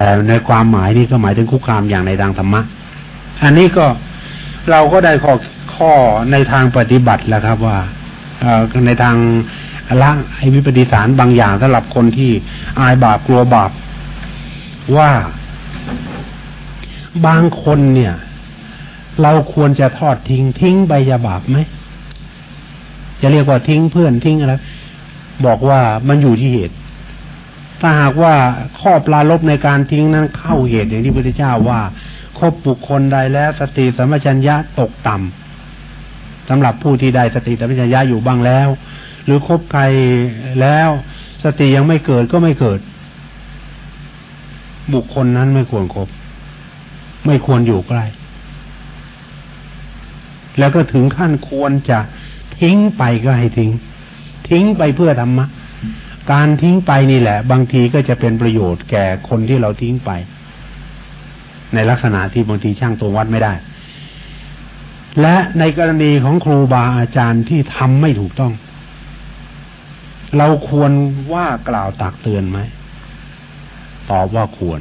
แต่ในความหมายนี่ก็หมายถึงคุกคามอย่างในทางธรรมะ อันนี้ก็เราก็ได้ข้อข้อในทางปฏิบัติแล้วครับว่าในทางละให้วิปฏิสารบางอย่างสำหรับคนที่อายบาปกลัวบาปว่าบางคนเนี่ย เราควรจะทอดทิ้ง ทิ้งใบยาบาปไหมจะเรียกว่าทิ้งเพื่อนทิ้งอะไรบอกว่ามันอยู่ที่เหตุ ถ้าหากว่าข้อปลาลบในการทิ้งนั้นเข้าเหตุอย่างที่พระพุทธเจ้าว่าคบบุคคลใดแล้วสติสัมปชัญญะตกต่ำสำหรับผู้ที่ได้สติสัมปชัญญะอยู่บ้างแล้ว หรือคบใครแล้วสติยังไม่เกิดก็ไม่เกิด บุคคลนั้นไม่ควรครบ ไม่ควรอยู่ใกล้ แล้วก็ถึงขั้นควรจะทิ้งไปก็ให้ทิ้ง ทิ้งไปเพื่อธรรมะ การทิ้งไปนี่แหละ บางทีก็จะเป็นประโยชน์แก่คนที่เราทิ้งไป ในลักษณะที่บางทีช่างตัววัดไม่ได้ และในกรณีของครูบาอาจารย์ที่ทำไม่ถูกต้อง เราควรว่ากล่าวตักเตือนไหมตอบว่าควร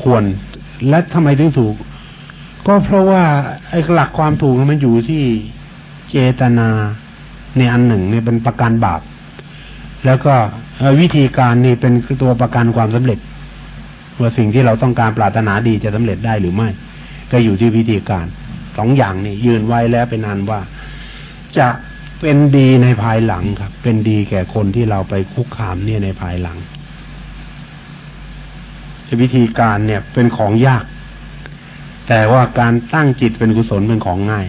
ควรและทำไมถึงถูก ก็เพราะว่าไอ้หลักความถูกมันอยู่ที่เจตนา ในอันหนึ่งเนี่ยเป็นประกันบาป แล้วก็วิธีการนี่เป็นตัวประกันความสำเร็จ ว่าสิ่งที่เราต้องการปรารถนาดีจะสำเร็จได้หรือไม่ ก็อยู่ที่วิธีการสองอย่างนี่ยืนไว้แล้วเป็นอันว่า จะเป็นดีในภายหลังครับ เป็นดีแก่คนที่เราไปคุกคามเนี่ยในภายหลังวิธีการเนี่ยเป็นของยาก แต่ว่าการตั้งจิตเป็นกุศลเป็นของง่าย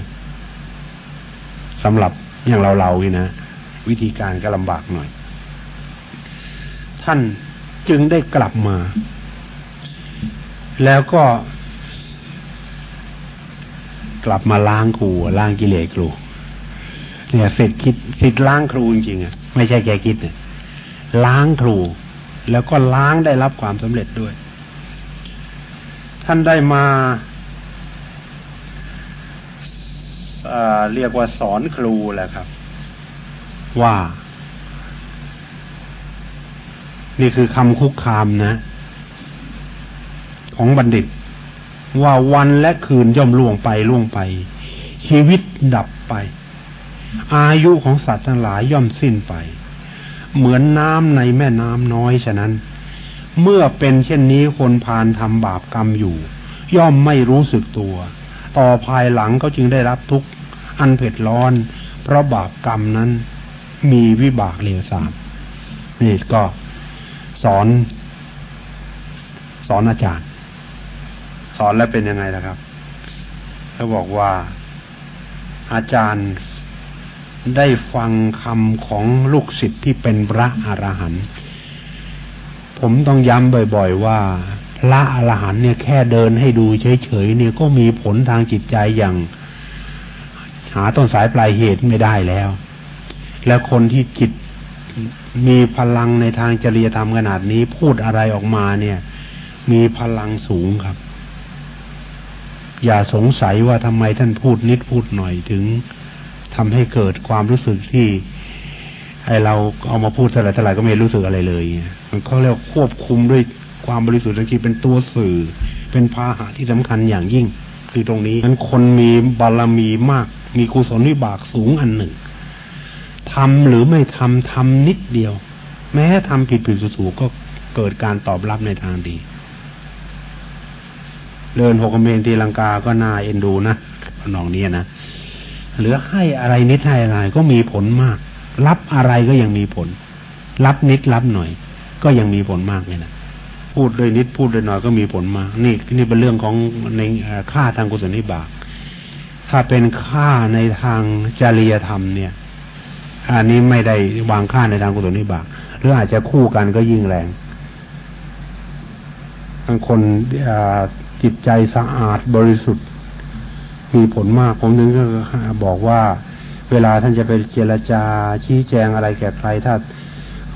สำหรับ อย่างเราเรานี่นะวิธีการก็ลำบากหน่อย ท่านจึงได้กลับมา แล้วก็กลับมาล้างครูล้างกิเลสครู เนี่ยเสร็จคิดสิทธิ์ล้างครูจริงๆอะไม่ใช่แกคิดเนี่ยล้างครู แล้วก็ล้างได้รับความสำเร็จด้วย ท่านได้มา เรียกว่าสอนครูแหละครับ ว่า นี่คือคำคุกคามนะ ของบัณฑิต ว่าวันและคืนย่อมล่วงไปล่วงไป ชีวิตดับไป อายุของสัตว์ทั้งหลายย่อมสิ้นไป เหมือนน้ำในแม่น้ำน้อยฉะนั้น เมื่อเป็นเช่นนี้คนพานทำบาปกรรมอยู่ ย่อมไม่รู้สึกตัวต่อภายหลังเขาจึงได้รับทุกข์ อันเผ็ดร้อน เพราะบาปกรรมนั้นมีวิบากเลวทรามนี่ก็สอน สอนอาจารย์ สอนแล้วเป็นยังไงล่ะครับเขาบอกว่าอาจารย์ได้ฟังคำของลูกศิษย์ที่เป็นพระอรหันต์ผมต้องย้ำบ่อย ๆ ว่า พระอรหันต์เนี่ยแค่เดินให้ดูเฉยๆเนี่ยก็มีผลทางจิตใจอย่าง หาต้นสายปลายเหตุไม่ได้แล้ว แล้วคนที่จิตมีพลังในทางจริยธรรมขนาดนี้พูดอะไรออกมาเนี่ย มีพลังสูงครับ อย่าสงสัยว่าทำไมท่านพูดนิดพูดหน่อยถึงทำให้เกิดความรู้สึกที่ไอเราเอามาพูดเท่าไรเท่าไรก็ไม่รู้สึกอะไรเลยมันเขาเรียกควบคุมด้วยความบริสุทธิ์ที่เป็นตัวสื่อ เป็นพาหะที่สำคัญอย่างยิ่ง คือตรงนี้นั้นคนมีบารมีมาก มีกุศลวิบากสูงอันหนึ่งทำหรือไม่ทำทำนิดเดียว แม้ทำผิดผิดสูก็เกิดการตอบรับในทางดี เดินหกเมนทีลังกาก็น่าเอ็นดูนะนองนี้นะหรือให้อะไรนิดให้อะไรก็มีผลมาก รับอะไรก็ยังมีผล รับนิดรับหน่อย ก็ยังมีผลมากเลยนะพูดด้วยนิดพูดด้วยหน่อยก็มีผลมาก นี่นี่เป็นเรื่องของในค่าทางกุศลนิบาก ถ้าเป็นค่าในทางจริยธรรมเนี่ย อันนี้ไม่ได้วางค่าในทางกุศลนิบากหรืออาจจะคู่กันก็ยิ่งแรงบางคนจิตใจสะอาดบริสุทธิ์ มีผลมากผมนึงก็บอกว่า เวลาท่านจะไปเจรจาชี้แจงอะไรแก่ใครถ้า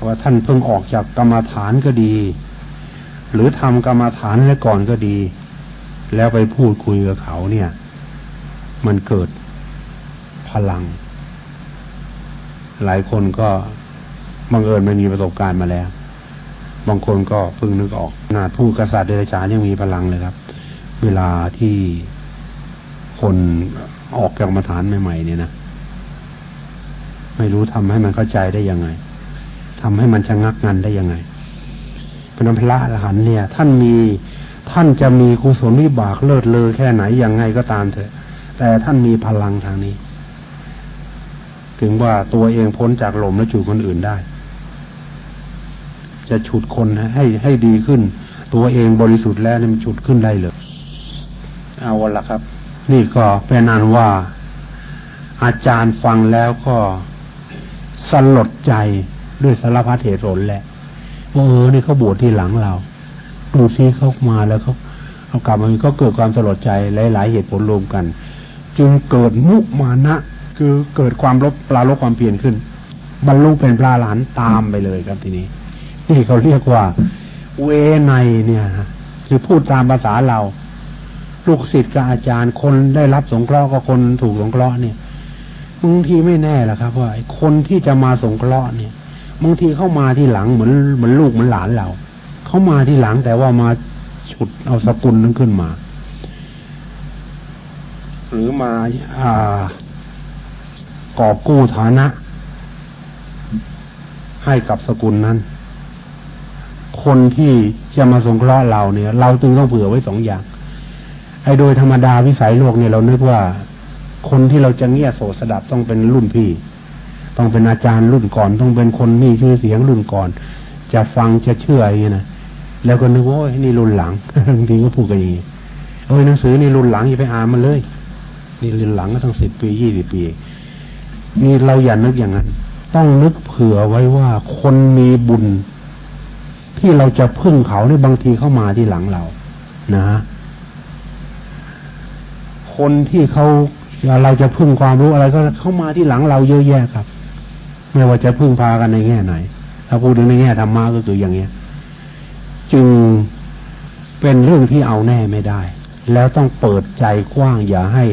ว่าท่านเพิ่งออกจากกรรมฐานก็ดี หรือทำกรรมฐานแล้วก่อนก็ดี แล้วไปพูดคุยกับเขาเนี่ย มันเกิดพลัง หลายคนก็บังเอิญไม่มีประสบการณ์มาแล้ว บางคนก็พึ่งนึกออกนาผู้กษัตริย์เดรัจฉานยังมีพลังเลยครับ เวลาที่คนออกจากมาฐานใหม่ๆเนี่ยนะไม่รู้ทำให้มันเข้าใจได้ยังไงทำให้มันชะงักงันได้ยังไงพระนพระอรหันเนี่ย ท่านมีท่านจะมีกุศลวิบากเลิศเลอแค่ไหนยังไงก็ตามเถอะ แต่ท่านมีพลังทางนี้ ถึงว่าตัวเองพ้นจากลมและจูคนอื่นได้ จะฉุดคนให้ให้ดีขึ้น ตัวเองบริสุทธิ์แล้วมันฉุดขึ้นได้เลยเอาละครับ นี่ก็เป็นอันว่า อาจารย์ฟังแล้วก็สลดใจด้วยสารพัดเหตุผลแหละว่าเออนี่เขาบวชที่หลังเราดูซิเขามาแล้วเขาเอากลับมาก็เกิดความสลดใจหลาย ๆ เหตุผลรวมกัน จึงเกิดมุมานะ คือเกิดความลบปลาลบความเปลี่ยนขึ้น บรรลุเป็นปลาหลานตามไปเลยครับทีนี้ นี่เขาเรียกว่า เวไนเนี่ยคือพูดตามภาษาเรา ลูกศิษย์กับอาจารย์คนได้รับสงเคราะห์กับคนถูกสงเคราะห์เนี่ยบางทีไม่แน่ละครับว่าคนที่จะมาสงเคราะห์เนี่ยบางทีเข้ามาที่หลังเหมือนเหมือนลูกเหมือนหลานเรา เข้ามาที่หลังแต่ว่ามาฉุดเอาสกุลนั้นขึ้นมา หรือมาอ่ากอบกู้ฐานะ ให้กับสกุลนั้น คนที่จะมาสงเคราะห์เราเนี่ย เราจึงต้องเผื่อไว้สองอย่าง ไอ้โดยธรรมดาวิสัยโลกเนี่ยเรานึกว่า คนที่เราจะเงียยโสสดับต้องเป็นรุ่นพี่ ต้องเป็นอาจารย์รุ่นก่อน ต้องเป็นคนมีชื่อเสียงรุ่นก่อน จะฟังจะเชื่ออะไรนะแล้วก็นึกว่าโอ้ยนี่รุ่นหลังบางทีก็พูดกันอย่างนี้โอ้ยหนังสือนี่รุ่นหลังอย่าไปอ่านมันเลย นี่รุ่นหลังก็ต้องสิบปียี่สิบปี นี่เราอย่านึกอย่างนั้น ต้องนึกเผื่อไว้ว่าคนมีบุญ ที่เราจะพึ่งเขาในบางทีเข้ามาที่หลังเรา นะคนที่เขาเราจะพึ่งความรู้อะไรก็เข้ามาที่หลังเราเยอะแยะครับ ไม่ว่าจะพึ่งพากันในแง่ไหนถ้าพูดถึงในแง่ธรรมะก็คืออย่างเงี้ย จึงเป็นเรื่องที่เอาแน่ไม่ได้ แล้วต้องเปิดใจกว้างอย่าให้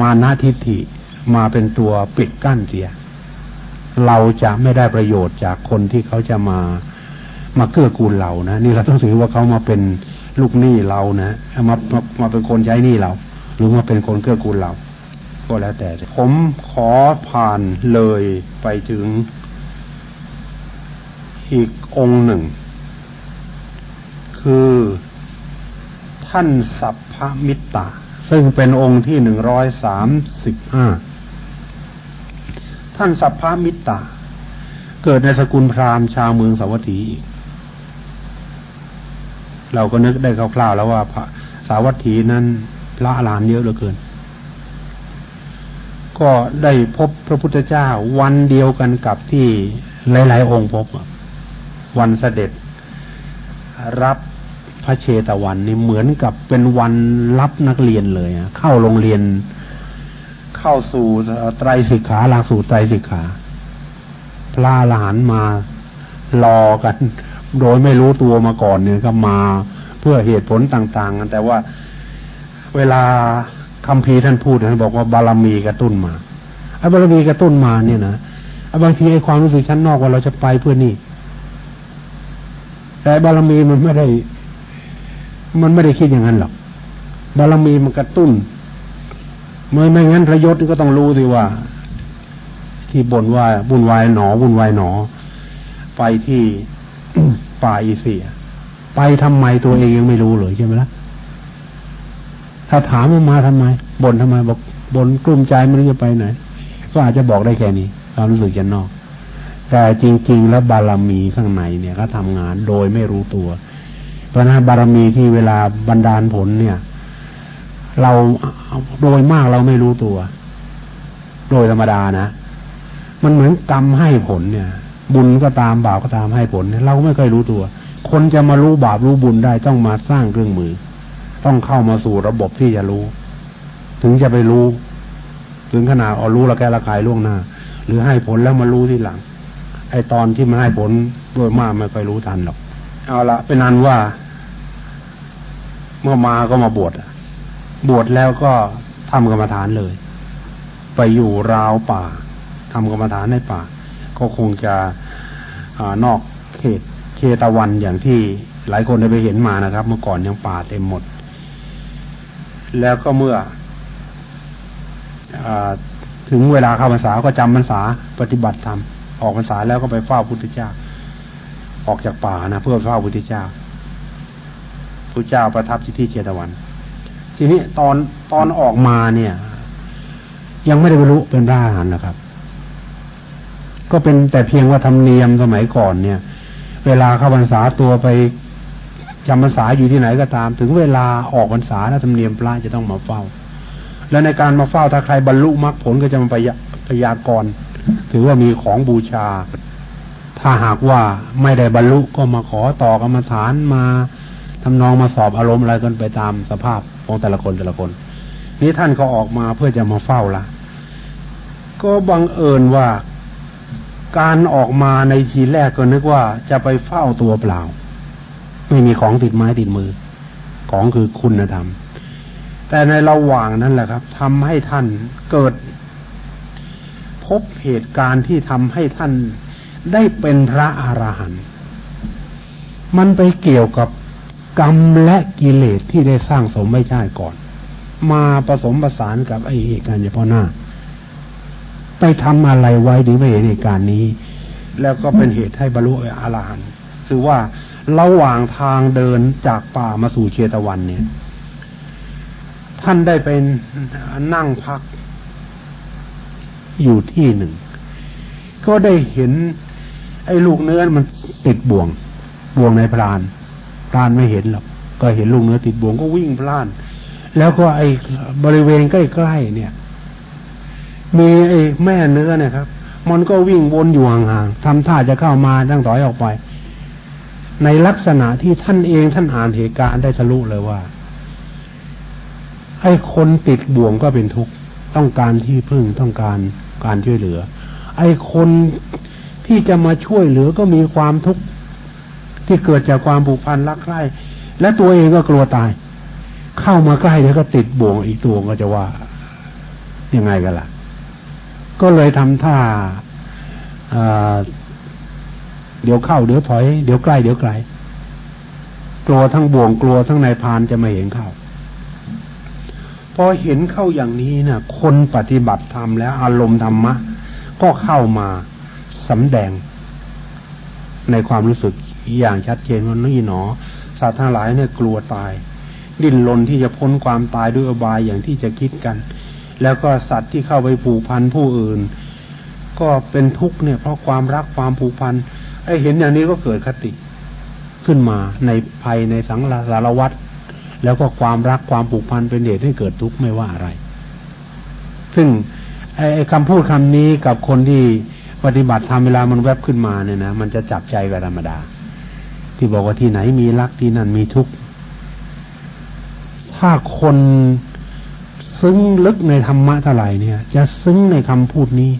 มานาทิฏฐิมาเป็นตัวปิดกั้นเสีย เราจะไม่ได้ประโยชน์จากคนที่เขาจะมามาเกื้อกูลเรานะนี่เราต้องถือว่าเขามาเป็นลูกหนี้เรานะมามามาเป็นคนใช้หนี้เรา หรือมาเป็นคนเกื้อกูลเรา ก็แล้วแต่ ผมขอผ่านเลยไปถึงอีกองค์หนึ่ง คือท่านสัพพมิตตา ซึ่งเป็นองค์ที่หนึ่งร้อยสามสิบห้าท่านสัพพามิตตาเกิดในสกุลพราหมณ์ชาวเมืองสาวัตถีอีก เราก็นึกได้คร่าวๆแล้วว่าพระสาวัตถีนั้นพระอรหันต์เยอะเหลือเกิน ก็ได้พบพระพุทธเจ้าวันเดียวกันกับที่หลาย ๆ องค์พบ วันเสด็จรับ พระเชตวันนี่เหมือนกับเป็นวันรับนักเรียนเลยเข้าโรงเรียน เข้าสู่ไตรสิกขาหลักสูตรไตรสิกขา พระอรหันมารอกัน โดยไม่รู้ตัวมาก่อนเนี่ยก็มาเพื่อเหตุผลต่างๆกันแต่ว่าเวลาคำพีท่านพูดท่านบอกว่าบารมีกระตุ้นมาไอ้บารมีกระตุ้นมาเนี่ยนะไอ้บางทีไอ้ความรู้สึกชั้นนอกว่าเราจะไปเพื่อนี่แต่บารมีมันไม่ได้ มันไม่ได้คิดอย่างนั้นหรอกบารมีมันกระตุ้นไม่ไม่งั้นพระยศก็ต้องรู้สิว่า ที่บ่นว่าบุญวายหนอบุญวายหนอ ไปที่ป่าอีเสีย ไปทำไมตัวเองยังไม่รู้เลยใช่ไหมละ่ะถ้าถามมันมาทำไมบ่นทำไมบอกบ่นกลุ้มใจไม่รู้จะไปไหน ก็อาจจะบอกได้แค่นี้ความรู้สึกจะนอก แต่จริง ๆ แล้วบารมีข้างในเนี่ยก็ทำงานโดยไม่รู้ตัว เพราะนั้นบารมีที่เวลาบันดาลผลเนี่ย เราโดยมากเราไม่รู้ตัว โดยธรรมดานะมันเหมือนกรรมให้ผลเนี่ย บุญก็ตามบาปก็ตามให้ผลเราไม่เคยรู้ตัว คนจะมารู้บาปรู้บุญได้ต้องมาสร้างเครื่องมือ ต้องเข้ามาสู่ระบบที่จะรู้ ถึงจะไปรู้ ถึงขนาดเอารู้ละแกละกายล่วงหน้า หรือให้ผลแล้วมารู้ที่หลังไอตอนที่มาให้ผลโดยมากไม่ค่อยรู้ทันหรอก เอาละเป็นนันว่า เมื่อมาก็มาบวชบวชแล้วก็ทำกรรมฐานเลย ไปอยู่ราวป่าทำกรรมฐานในป่า ก็คงจะอนอกเขตเชตวันอย่างที่หลายคนได้ไปเห็นมานะครับ เมื่อก่อนยังป่าเต็มหมด แล้วก็เมื่ออถึงเวลาเข้าพรรษาก็จำพรรษาปฏิบัติธรรมออกพรรษาแล้วก็ไปเฝ้าพุทธเจ้า ออกจากป่านะเพื่อเฝ้าพุทธเจ้า พุทธเจ้าประทับที่ที่เชตวัน ทีนี้ตอนตอนออกมาเนี่ย ยังไม่ได้บรรลุเป็นพระอรหันต์นะครับ ก็เป็นแต่เพียงว่าธรรมเนียมสมัยก่อนเนี่ย เวลาเข้าพรรษาตัวไปจำพรรษาอยู่ที่ไหนก็ตาม ถึงเวลาออกพรรษาแล้วธรรมเนียมพระจะต้องมาเฝ้า แล้วในการมาเฝ้าถ้าใครบรรลุมรรคผลก็จะมาพยากรณ์ถือว่ามีของบูชา ถ้าหากว่าไม่ได้บรรลุก็มาขอต่อกรรมฐานมา ทำนองมาสอบอารมณ์อะไรกันไปตามสภาพของแต่ละคนแต่ละคน นี้ท่านก็ออกมาเพื่อจะมาเฝ้าละก็บังเอิญว่าการออกมาในทีแรกก็นึกว่าจะไปเฝ้าตัวเปล่า ไม่มีของติดไม้ติดมือ ของคือคุณธรรม แต่ในระหว่างนั้นแหละครับทำให้ท่านเกิด พบเหตุการณ์ที่ทำให้ท่านได้เป็นพระอรหันต์มันไปเกี่ยวกับ กรรมและกิเลสที่ได้สร้างสมไม่ใช่ก่อน มาผสมประสานกับไอ้เหตุการณ์เฉพาะหน้า ไปทำอะไรไว้ถึงไม่เห็นเหตุการณ์นี้ แล้วก็เป็นเหตุให้บรรลุอรหันต์คือว่าระหว่างทางเดินจากป่ามาสู่เชตวันเนี่ย ท่านได้เป็นนั่งพัก อยู่ที่หนึ่ง ก็ได้เห็น ไอ้ลูกเนื้อมันติดบ่วงบ่วงในพราน พรานไม่เห็นหรอกก็เห็นลูกเนื้อติดบ่วงก็วิ่งพล่าน แล้วก็ไอ้บริเวณใกล้ๆเนี่ย มีไอ้แม่เนื้อเนี่ยครับ มันก็วิ่งวนอยู่ห่างๆทำท่าจะเข้ามาตั้งถอยออกไป ในลักษณะที่ท่านเองท่านอ่านเหตุการณ์ได้ทะลุเลยว่าไอ้คนติดบ่วงก็เป็นทุกข์ต้องการที่พึ่งต้องการการช่วยเหลือ ไอ้คนที่จะมาช่วยเหลือก็มีความทุกข์ ที่เกิดจากความผูกพันรักใคร่และตัวเองก็กลัวตาย เข้ามาใกล้แล้วก็ติดบ่วงอีกตัวก็จะว่ายังไงกันล่ะ ก็เลยทำท่าเดี๋ยวเข้าเดี๋ยวถอย เดี๋ยวใกล้เดี๋ยวไกลกลัวทั้งบ่วงกลัวทั้งนายพานจะไม่เห็นเข้าพอเห็นเข้าอย่างนี้นะ่ะ คนปฏิบัติธรรมแล้ว อารมณ์ธรรมะ ก็เข้ามาสำแดงในความรู้สึก อย่างชัดเจนว่านี่หนอสัตว์ทั้งหลายเนี่ยกลัวตาย ดิ้นรนที่จะพ้นความตายด้วยอบายอย่างที่จะคิดกัน แล้วก็สัตว์ที่เข้าไปผูกพันผู้อื่น ก็เป็นทุกข์เนี่ยเพราะความรักความผูกพันไอ้เห็นอย่างนี้ก็เกิดคติขึ้นมาในภัยในสังสารวัตรแล้วก็ความรักความผูกพันเป็นเหตุให้เกิดทุกข์ไม่ว่าอะไร ซึ่งไอ้คำพูดคำนี้กับคนที่ปฏิบัติทำเวลามันแวบขึ้นมาเนี่ยนะมันจะจับใจกับธรรมดา ที่บอกว่าที่ไหนมีรักที่นั่นมีทุกข์ถ้าคนซึ้งลึกในธรรมะเท่าไหร่เนี่ย จะซึ้งในคำพูดนี้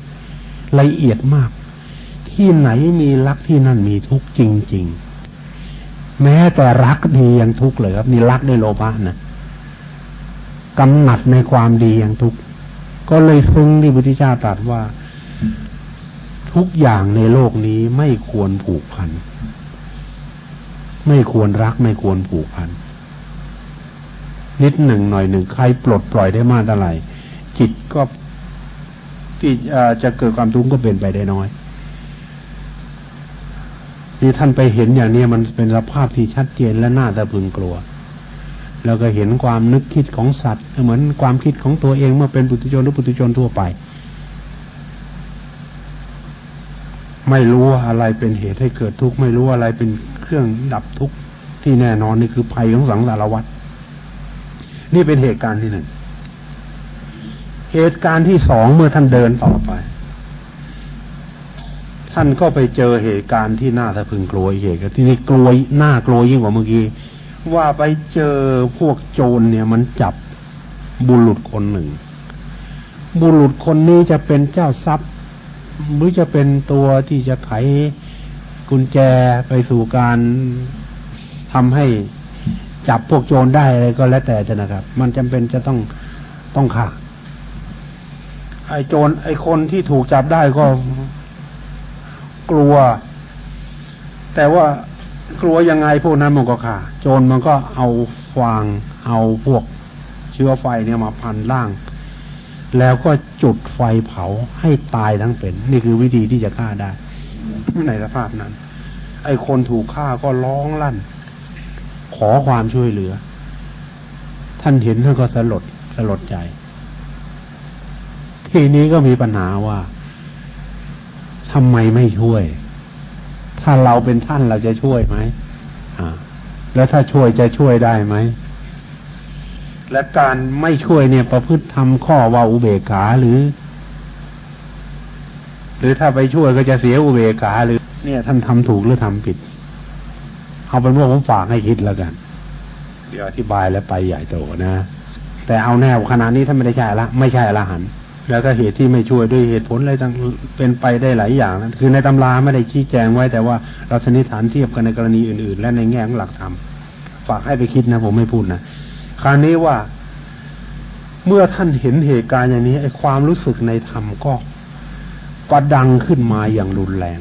ละเอียดมาก ที่ไหนมีรักที่นั่นมีทุกข์จริง ๆ แม้แต่รักดียังทุกข์เลยครับนี่รักในโลภะนะกำหนัดในความดียังทุกข์ก็เลยซึ้งที่พุทธเจ้าตรัสว่า ทุกอย่างในโลกนี้ไม่ควรผูกพัน ไม่ควรรักไม่ควรผูกพัน นิดหนึ่งหน่อยหนึ่งใครปลดปล่อยได้มากเท่าไหร่จิตก็ที่จะเกิดความทุกข์ก็เป็นไปได้น้อย นี่ท่านไปเห็นอย่างนี้มันเป็นสภาพที่ชัดเจนและน่าตะพึงกลัว แล้วก็เห็นความนึกคิดของสัตว์เหมือนความคิดของตัวเองเมื่อเป็นปุถุชนหรือปุถุชนทั่วไป ไม่รู้อะไรเป็นเหตุให้เกิดทุกข์ไม่รู้อะไรเป็นเครื่องดับทุกข์ที่แน่นอนนี่คือภัยของสังสารวัฏนี่เป็นเหตุการณ์ที่หนึ่งเหตุการณ์ที่สองเมื่อท่านเดินต่อไป ท่านก็ไปเจอเหตุการณ์ที่น่าสะพึงกลัวเหตุการณ์ที่นี่กลัวหน้ากลัวยิ่งกว่าเมื่อกี้ว่าไปเจอพวกโจรเนี่ยมันจับบุรุษคนหนึ่ง บุรุษคนนี้จะเป็นเจ้าทรัพย์ หรือจะเป็นตัวที่จะไขกุญแจไปสู่การทำให้จับพวกโจรได้อะไรก็แล้วแต่จะนะครับ มันจำเป็นจะต้องต้องฆ่าไอ้โจรไอ้คนที่ถูกจับได้ก็กลัว แต่ว่ากลัวยังไงพวกนั้นมันก็ขาโจรมันก็เอาฟางเอาพวกเชื้อไฟเนี่ยมาพันล่าง แล้วก็จุดไฟเผาให้ตายทั้งเป็น นี่คือวิธีที่จะฆ่าได้ ในสภาพนั้น ไอ้คนถูกฆ่าก็ร้องลั่น ขอความช่วยเหลือ ท่านเห็นท่านก็สลดสลดใจ ทีนี้ก็มีปัญหาว่าทำไมไม่ช่วย ถ้าเราเป็นท่านเราจะช่วยไหมอ่า แล้วถ้าช่วยจะช่วยได้ไหม และการไม่ช่วยเนี่ยประพฤติทำข้อว่าอุเบกขาหรือ หรือถ้าไปช่วยก็จะเสียอุเบกขาหรือ เนี่ยท่านทำถูกหรือทำผิด เอาเป็นว่าผมฝากให้คิดแล้วกัน เดี๋ยวอธิบายแล้วไปใหญ่โตนะ แต่เอาแนวขนาดนี้ท่านไม่ได้ใช่ละไม่ใช่อรหันแล้วก็เหตุที่ไม่ช่วยด้วยเหตุผลอะไรต่างเป็นไปได้หลายอย่างนะคือในตำราไม่ได้ชี้แจงไว้แต่ว่าเราสันนิษฐานเทียบกันในกรณีอื่น ๆ และในแง่ของหลักธรรมฝากให้ไปคิดนะผมไม่พูดนะ คราวนี้ว่าเมื่อท่านเห็นเหตุการณ์อย่างนี้ไอ้ความรู้สึกในธรรมก็ประดังขึ้นมาอย่างรุนแรง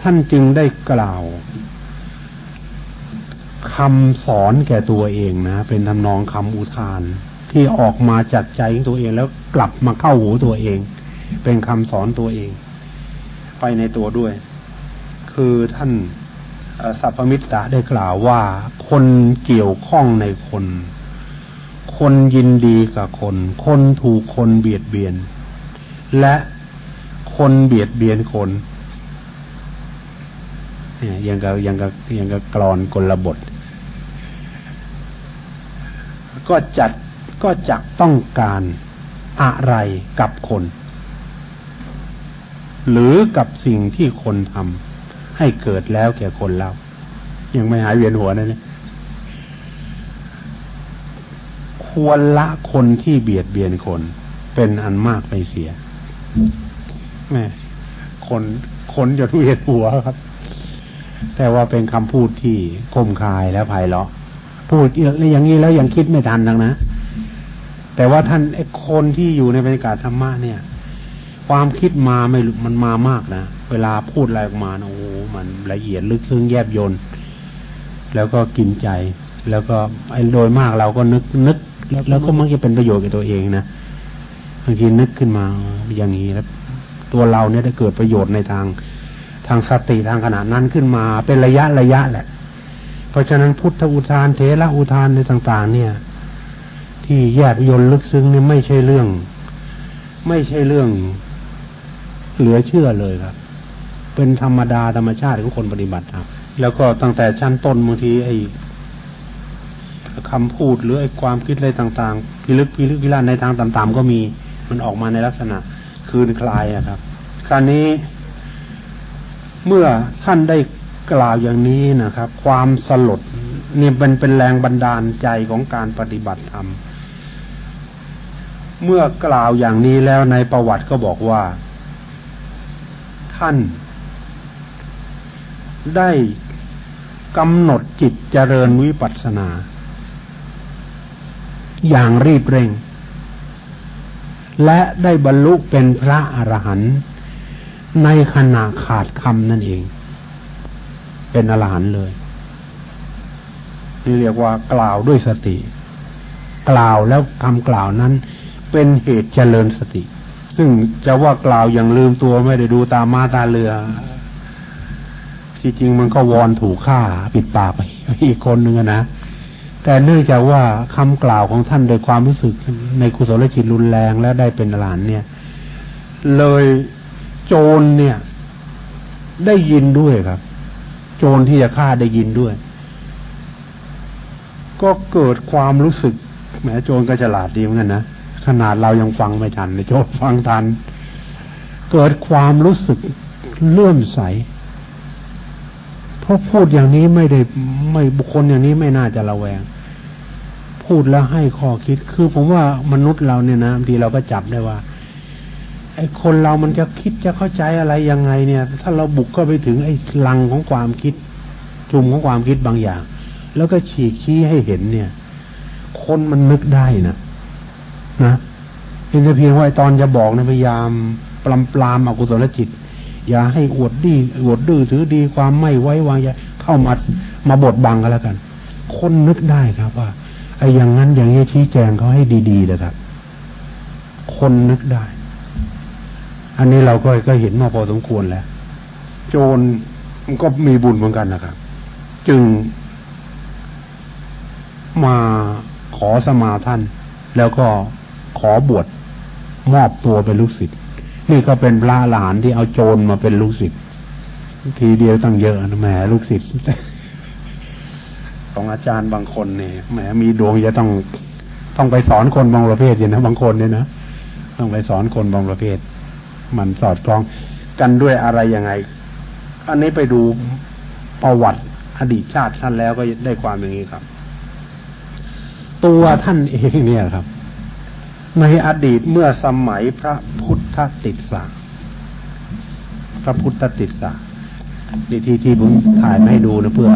ท่านจึงได้กล่าวคำสอนแก่ตัวเองนะ เป็นทำนองคำอุทาน ที่ออกมาจากใจของตัวเองแล้วกลับมาเข้าหูตัวเอง เป็นคำสอนตัวเอง ไปในตัวด้วย คือท่าน สัพพมิตรได้กล่าวว่า คนเกี่ยวข้องในคน คนยินดีกับคน คนถูกคนเบียดเบียน และคนเบียดเบียนคนเนี่ยยังกับยังกับยังกับกรอนกลบท ก็จัดก็จะต้องการอะไรกับคน หรือกับสิ่งที่คนทำ ให้เกิดแล้วแก่คนเรา ยังไม่หายเวียนหัวนะเนี่ยควรละคนที่เบียดเบียนคน เป็นอันมากไปเสียแม่คนคนจะเวียนหัวครับ แต่ว่าเป็นคำพูดที่คมคายและไพเราะพูดอย่างนี้แล้วยังคิดไม่ทันดังนะแต่ว่าท่านไอ้คนที่อยู่ในบรรยากาศธรรมะเนี่ย ความคิดมาไม่มันมามากนะเวลาพูดอะไรออกมานะโอ้มันละเอียดลึกซึ้งแยบยนแล้วก็กินใจ แล้วก็ไอ้โดยมากเราก็นึกนึกแล้วก็มักจะเป็นประโยชน์กับตัวเองนะบางทีนึกขึ้นมาอย่างนี้แล้ว ตัวเราเนี่ยได้เกิดประโยชน์ในทางทางสติทางขนาดนั้นขึ้นมา เป็นระยะระยะแหละ เพราะฉะนั้นพุทธอุทานเทระอุทานในต่าง ๆ เนี่ย ที่แยบยนลึกซึ้งเนี่ยไม่ใช่เรื่อง ไม่ใช่เรื่อง เหลือเชื่อเลยครับ เป็นธรรมดาธรรมชาติของคนปฏิบัติครับ แล้วก็ตั้งแต่ชั้นต้นบางทีไอ้คำพูดหรือไอ้ความคิดอะไรต่างๆ พิลึกพิลึกพิลั่นในทางต่ำๆก็มีมันออกมาในลักษณะคืนคลายอะครับ คราวนี้ เมื่อท่านได้กล่าวอย่างนี้นะครับ ความสลดเนี่ยเป็นเป็นแรงบันดาลใจของการปฏิบัติธรรม เมื่อกล่าวอย่างนี้แล้วในประวัติก็บอกว่า ท่าน ได้กำหนดจิตเจริญวิปัสสนา อย่างรีบเร่ง และได้บรรลุเป็นพระอรหันต์ในขณะขาดคำนั่นเอง เป็นอรหันต์เลยนี่เรียกว่ากล่าวด้วยสติ กล่าวแล้วคำกล่าวนั้นเป็นเหตุเจริญสติ ซึ่งจะว่ากล่าวอย่างลืมตัวไม่ได้ดูตามาตาเรือ ที่จริงมันก็วอนถูกฆ่าปิดปากไปอีกคนหนึ่งนะแต่เนื่องจากว่าคำกล่าวของท่านโดยความรู้สึกในกุศลจิตรุนแรงแล้วได้เป็นหลานเนี่ย เลยโจรเนี่ย ได้ยินด้วยครับ โจรที่จะฆ่าได้ยินด้วย ก็เกิดความรู้สึกแหมโจรก็ฉลาดดีเหมือนกันนะ ขนาดเรายังฟังไม่ทันในโจฟังทัน เกิดความรู้สึกเลื่อมใส เพราะพูดอย่างนี้ไม่ได้ไม่บุคคลอย่างนี้ไม่น่าจะระแวง พูดแล้วให้ข้อคิด คือผมว่ามนุษย์เราเนี่ยนะบางทีเราก็จับได้ว่าไอ้คนเรามันจะคิดจะเข้าใจอะไรยังไงเนี่ย ถ้าเราบุกเข้าไปถึงไอ้ลังของความคิดจุ่มของความคิดบางอย่าง แล้วก็ฉีกชี้ให้เห็นเนี่ย คนมันนึกได้นะ นะเป็นแต่เพียงว่าตอนจะบอกนะพยายามปลำปลามอกุศลจิต อย่าให้อวดดีอวดดื้อถือดีความไม่ไว้วางใจเข้ามามาบดบังกันแล้วกัน คนนึกได้ครับว่าไอ้อย่างนั้นอย่างนี้ชี้แจงเขาให้ดีๆเลยครับ คนนึกได้ อันนี้เราก็ก็เห็นมาพอสมควรแล้ว โจรมันก็มีบุญเหมือนกันนะครับ จึงมาขอสมาท่าน แล้วก็ ขอบวชมอบตัวเป็นลูกศิษย์นี่ก็เป็นพระหลานที่เอาโจรมาเป็นลูกศิษย์ทีเดียวตั้งเยอะนะแหมลูกศิษย์ของอาจารย์บางคนเนี่ยแหมมีดวงจะต้องต้องไปสอนคนบางประเภทอย่างนะบางคนเนี่ยนะต้องไปสอนคนบางประเภท มันสอดคล้องกันด้วยอะไรยังไง อันนี้ไปดูประวัติอดีตชาติท่านแล้วก็ได้ความอย่างนี้ครับ ตัวท่านเองเนี่ยครับ ในอดีตเมื่อสมัยพระพุทธติสสะพระพุทธติสสะนี่ที่ที่ผมถ่ายมาให้ดูนะเพื่อ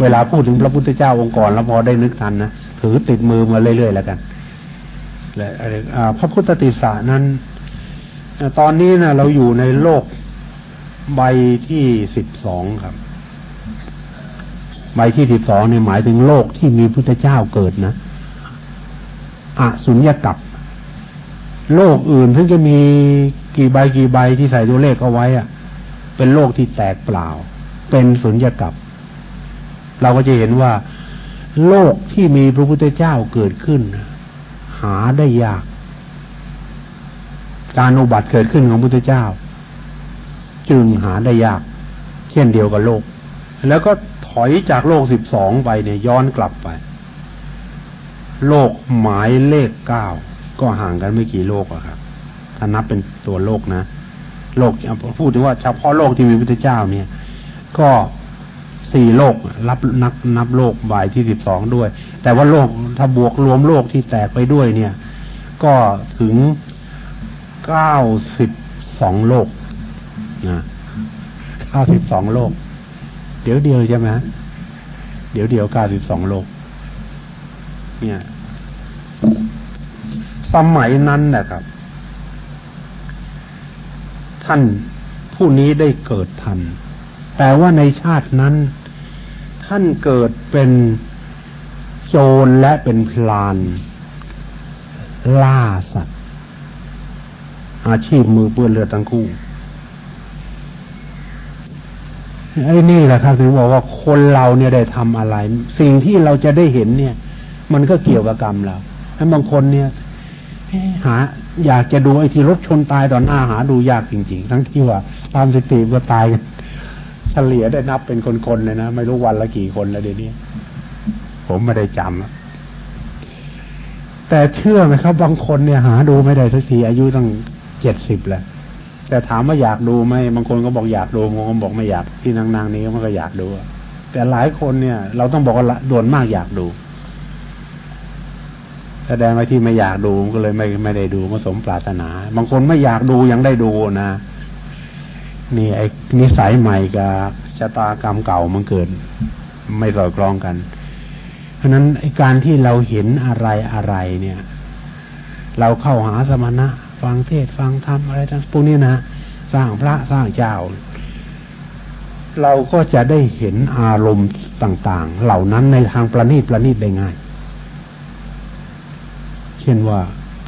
เวลาพูดถึงพระพุทธเจ้าองค์กรแล้วพอได้นึกทันนะถือติดมือมาเรื่อยๆแล้วกันและพระพุทธติสสะนั้นตอนนี้นะเราอยู่ในโลกใบที่สิบสองครับ ใบที่สิบสองเนี่ยหมายถึงโลกที่มีพุทธเจ้าเกิดนะอสุญญากับ โลกอื่นซึ่งจะมีกี่ใบกี่ใบที่ใส่ตัวเลขเอาไว้อะเป็นโลกที่แตกเปล่า เป็นสุญญากับ เราก็จะเห็นว่า โลกที่มีพระพุทธเจ้าเกิดขึ้น หาได้ยาก การอุบัติเกิดขึ้นของพุทธเจ้า จึงหาได้ยาก เช่นเดียวกับโลก แล้วก็ถอยจากโลกสิบสองไปเนี่ยย้อนกลับไป โลกหมายเลขเก้า ก็ห่างกันไม่กี่โลกอะครับ ถ้านับเป็นตัวโลกนะโลกพูดถึงว่าเฉพาะโลกที่มีพุทธเจ้าเนี่ย ก็สี่โลกรับนับนับโลกบ่ายที่สิบสองด้วย แต่ว่าโลกถ้าบวกรวมโลกที่แตกไปด้วยเนี่ย ก็ถึงเก้าสิบสองโลกนะเก้าสิบสองโลก เดี๋ยวเดียวใช่ไหมเดี๋ยวเดียวเก้าสิบสองโลก เนี่ย สมัยนั้นนะครับ ท่านผู้นี้ได้เกิดทัน แต่ว่าในชาตินั้น ท่านเกิดเป็นโจรและเป็นพลาน ล่าสัตว์ อาชีพมือเปื้อนเลือดทั้งคู่ไอ้นี่แหละครับถึงบอกว่าคนเราเนี่ยได้ทำอะไร สิ่งที่เราจะได้เห็นเนี่ย มันก็เกี่ยวกับกรรมเราให้บางคนเนี่ย หา อยากจะดูไอ้ที่รถชนตายตอนหน้าหาดูยากจริง ๆ ทั้งที่ว่าตามสติก็ตายกันเฉลี่ยได้นับเป็นคนๆเลยนะไม่รู้วันละกี่คนแล้วเดี๋ยวนี้ผมไม่ได้จำแต่เชื่อไหมครับ บางคนเนี่ยหาดูไม่ได้สักทีอายุตั้งเจ็ดสิบแล้วแต่ถามว่าอยากดูไหมบางคนก็บอกอยากดูบางคนบอกไม่อยากที่นางๆนี้มันก็อยากดูแต่หลายคนเนี่ย เราต้องบอกว่าโดนมากอยากดู แสดงว่าที่ไม่อยากดูก็เลยไม่ไม่ได้ดูมาสมปรารถนา บางคนไม่อยากดูยังได้ดูนะนี่ไอ้นิสัยใหม่กับชะตากรรมเก่ามันเกิด ไม่สอดคล้องกัน เพราะนั้นไอ้การที่เราเห็นอะไรอะไรเนี่ย เราเข้าหาสมณะ ฟังเทศฟังธรรมอะไรทั้งพวกนี้นะสร้างพระสร้างเจ้า เราก็จะได้เห็นอารมณ์ต่าง ๆ เหล่านั้นในทางประณีตประณีตได้ง่าย ช่นว่า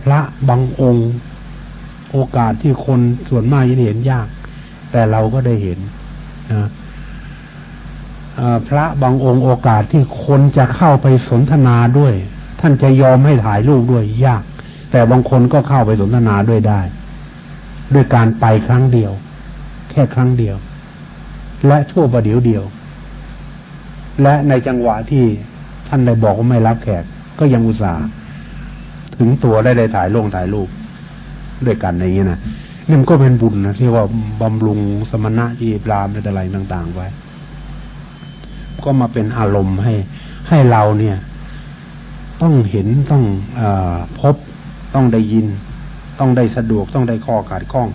พระบางองค์ โอกาสที่คนส่วนมากจะเห็นยาก แต่เราก็ได้เห็นนะพระบางองค์โอกาสที่คนจะเข้าไปสนทนาด้วย ท่านจะยอมให้ถ่ายรูปด้วยยาก แต่บางคนก็เข้าไปสนทนาด้วยได้ ด้วยการไปครั้งเดียว แค่ครั้งเดียว และชั่วประเดี๋ยวเดียว และในจังหวะที่ท่านได้บอกว่าไม่รับแขกก็ยังอุตส่าห์ ถึงตัวได้ได้ถ่ายลงถ่ายรูปด้วยกันอย่างนี้นะนี่มันก็เป็นบุญนะที่ว่าบำรุงสมณะจีบรามอะไรต่าง ๆ ไว้ ก็มาเป็นอารมณ์ให้ ให้เราเนี่ย ต้องเห็นต้องอพบต้องได้ยิน ต้องได้สะดวกต้องได้ข้อขาดข้อง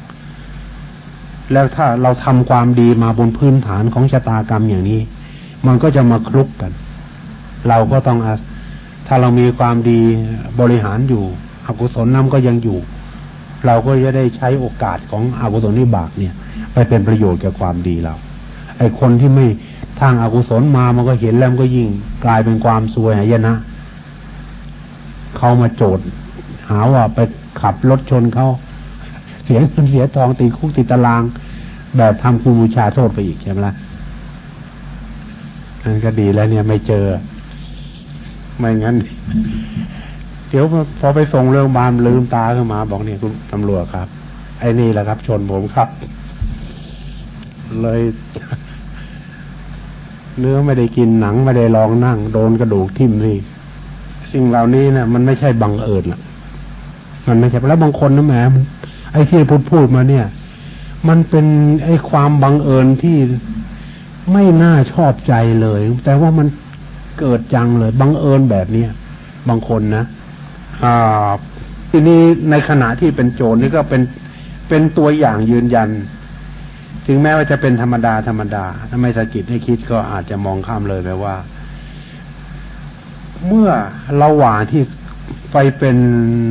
แล้วถ้าเราทำความดีมาบนพื้นฐานของชะตากรรมอย่างนี้ มันก็จะมาคลุกกัน เราก็ต้องอา ถ้าเรามีความดีบริหารอยู่อกุศลน้ำก็ยังอยู่ เราก็จะได้ใช้โอกาสของอกุศลนิบากเนี่ย ไปเป็นประโยชน์แก่ความดีเราไอ้คนที่ไม่ทางอากุศลมามันก็เห็นแล้วมันก็ยิ่งกลายเป็นความซวยหายนะเขามาโจดหาว่าไปขับรถชนเขาเสียเงินเสียทองตีคุกติดตาราง แบบทำคูบูชาโทษไปอีกใช่ไหมล่ะนั่นก็ดีแล้วเนี่ยไม่เจอ ไม่งั้น เดี๋ยวพอไปส่งเรื่องบานลืมตาขึ้นมา บอกเนี่ยคุณตำรวจครับ ไอ้นี่แหละครับ ชนผมครับ เลยเนื้อไม่ได้กินหนังไม่ได้ลองนั่ง โดนกระดูกทิ่มนี่ สิ่งเหล่านี้นะมันไม่ใช่บังเอิญล่ะมันไม่ใช่แล้วบางคนนะแหมไอ้ที่พูดพูดมาเนี่ย มันเป็นไอ้ความบังเอิญที่ไม่น่าชอบใจเลย แต่ว่ามัน เกิดจังเลยบังเอิญแบบเนี้ยบางคนนะอ่าทีนี้ในขณะที่เป็นโจรนี่ก็เป็นเป็นตัวอย่างยืนยัน ถึงแม้ว่าจะเป็นธรรมดาธรรมดาถ้าไม่สะกิดให้คิดก็อาจจะมองข้ามเลยไปว่า เมื่อระหว่างที่ไปเป็น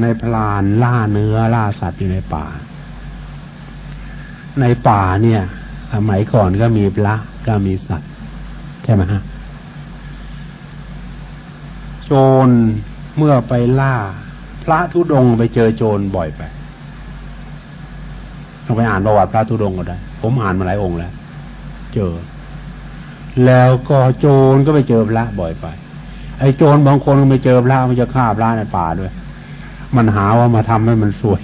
ในพลานล่าเนื้อล่าสัตว์อยู่ในป่า ในป่าเนี่ยสมัยก่อนก็มีพระก็มีสัตว์ ใช่ไหมฮะ โจรเมื่อไปล่า พระธุดงไปเจอโจรบ่อยไปต้องไปอ่านประวัติพระธุดงก็ได้ ผมอ่านมาหลายองค์แล้ว เจอ แล้วก็โจรก็ไปเจอพระบ่อยไป ไอ้โจรบางคนไปเจอพระมันจะฆ่าพระในป่าด้วย มันหาว่ามาทำให้มันสวย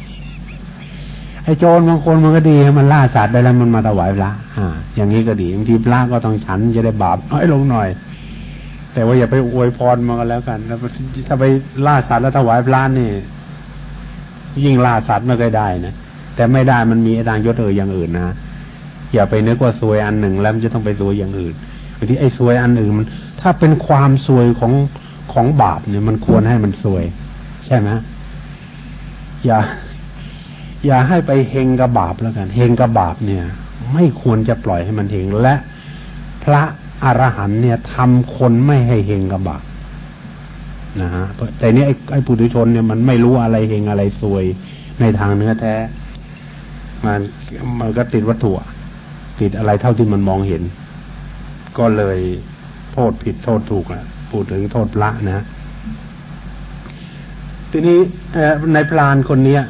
ไอ้โจรบางคนมันก็ดีมันล่าสัตว์ได้แล้วมันมาถวายพระอ่า อย่างนี้ก็ดีบางทีพระก็ต้องฉันจะได้บาปน้อยลงหน่อย แต่ว่าอย่าไปอวยพรมากันแล้วกันแล้วถ้าไปล่าสัตว์แล้วถวายพระนี่ ยิ่งล่าสัตว์ไม่เคยได้นะแต่ไม่ได้มันมีทางยศเอออย่างอื่นนะอย่าไปนึกว่าซวยอันหนึ่งแล้วมันจะต้องไปซวยอย่างอื่นบางทีไอ้ซวยอันอื่นมัน ถ้าเป็นความซวยของของบาปเนี่ย มันควรให้มันซวย ใช่ไหมอย่า อย่าให้ไปเฮงกับบาปแล้วกันเฮงกับบาปเนี่ย ไม่ควรจะปล่อยให้มันเฮงและพระ อรหันเนี่ยทำคนไม่ให้เฮงกับบาปนะฮะแต่เนี้ยไอ้ไอ้ปุถุชนเนี่ยมันไม่รู้อะไรเฮงอะไรซวยในทางเนื้อแท้ มันมันก็ติดวัตถุติดอะไรเท่าที่มันมองเห็น ก็เลยโทษผิดโทษถูกอะพูดถึงโทษละนะทีนี้ในพรานคนเนี้ย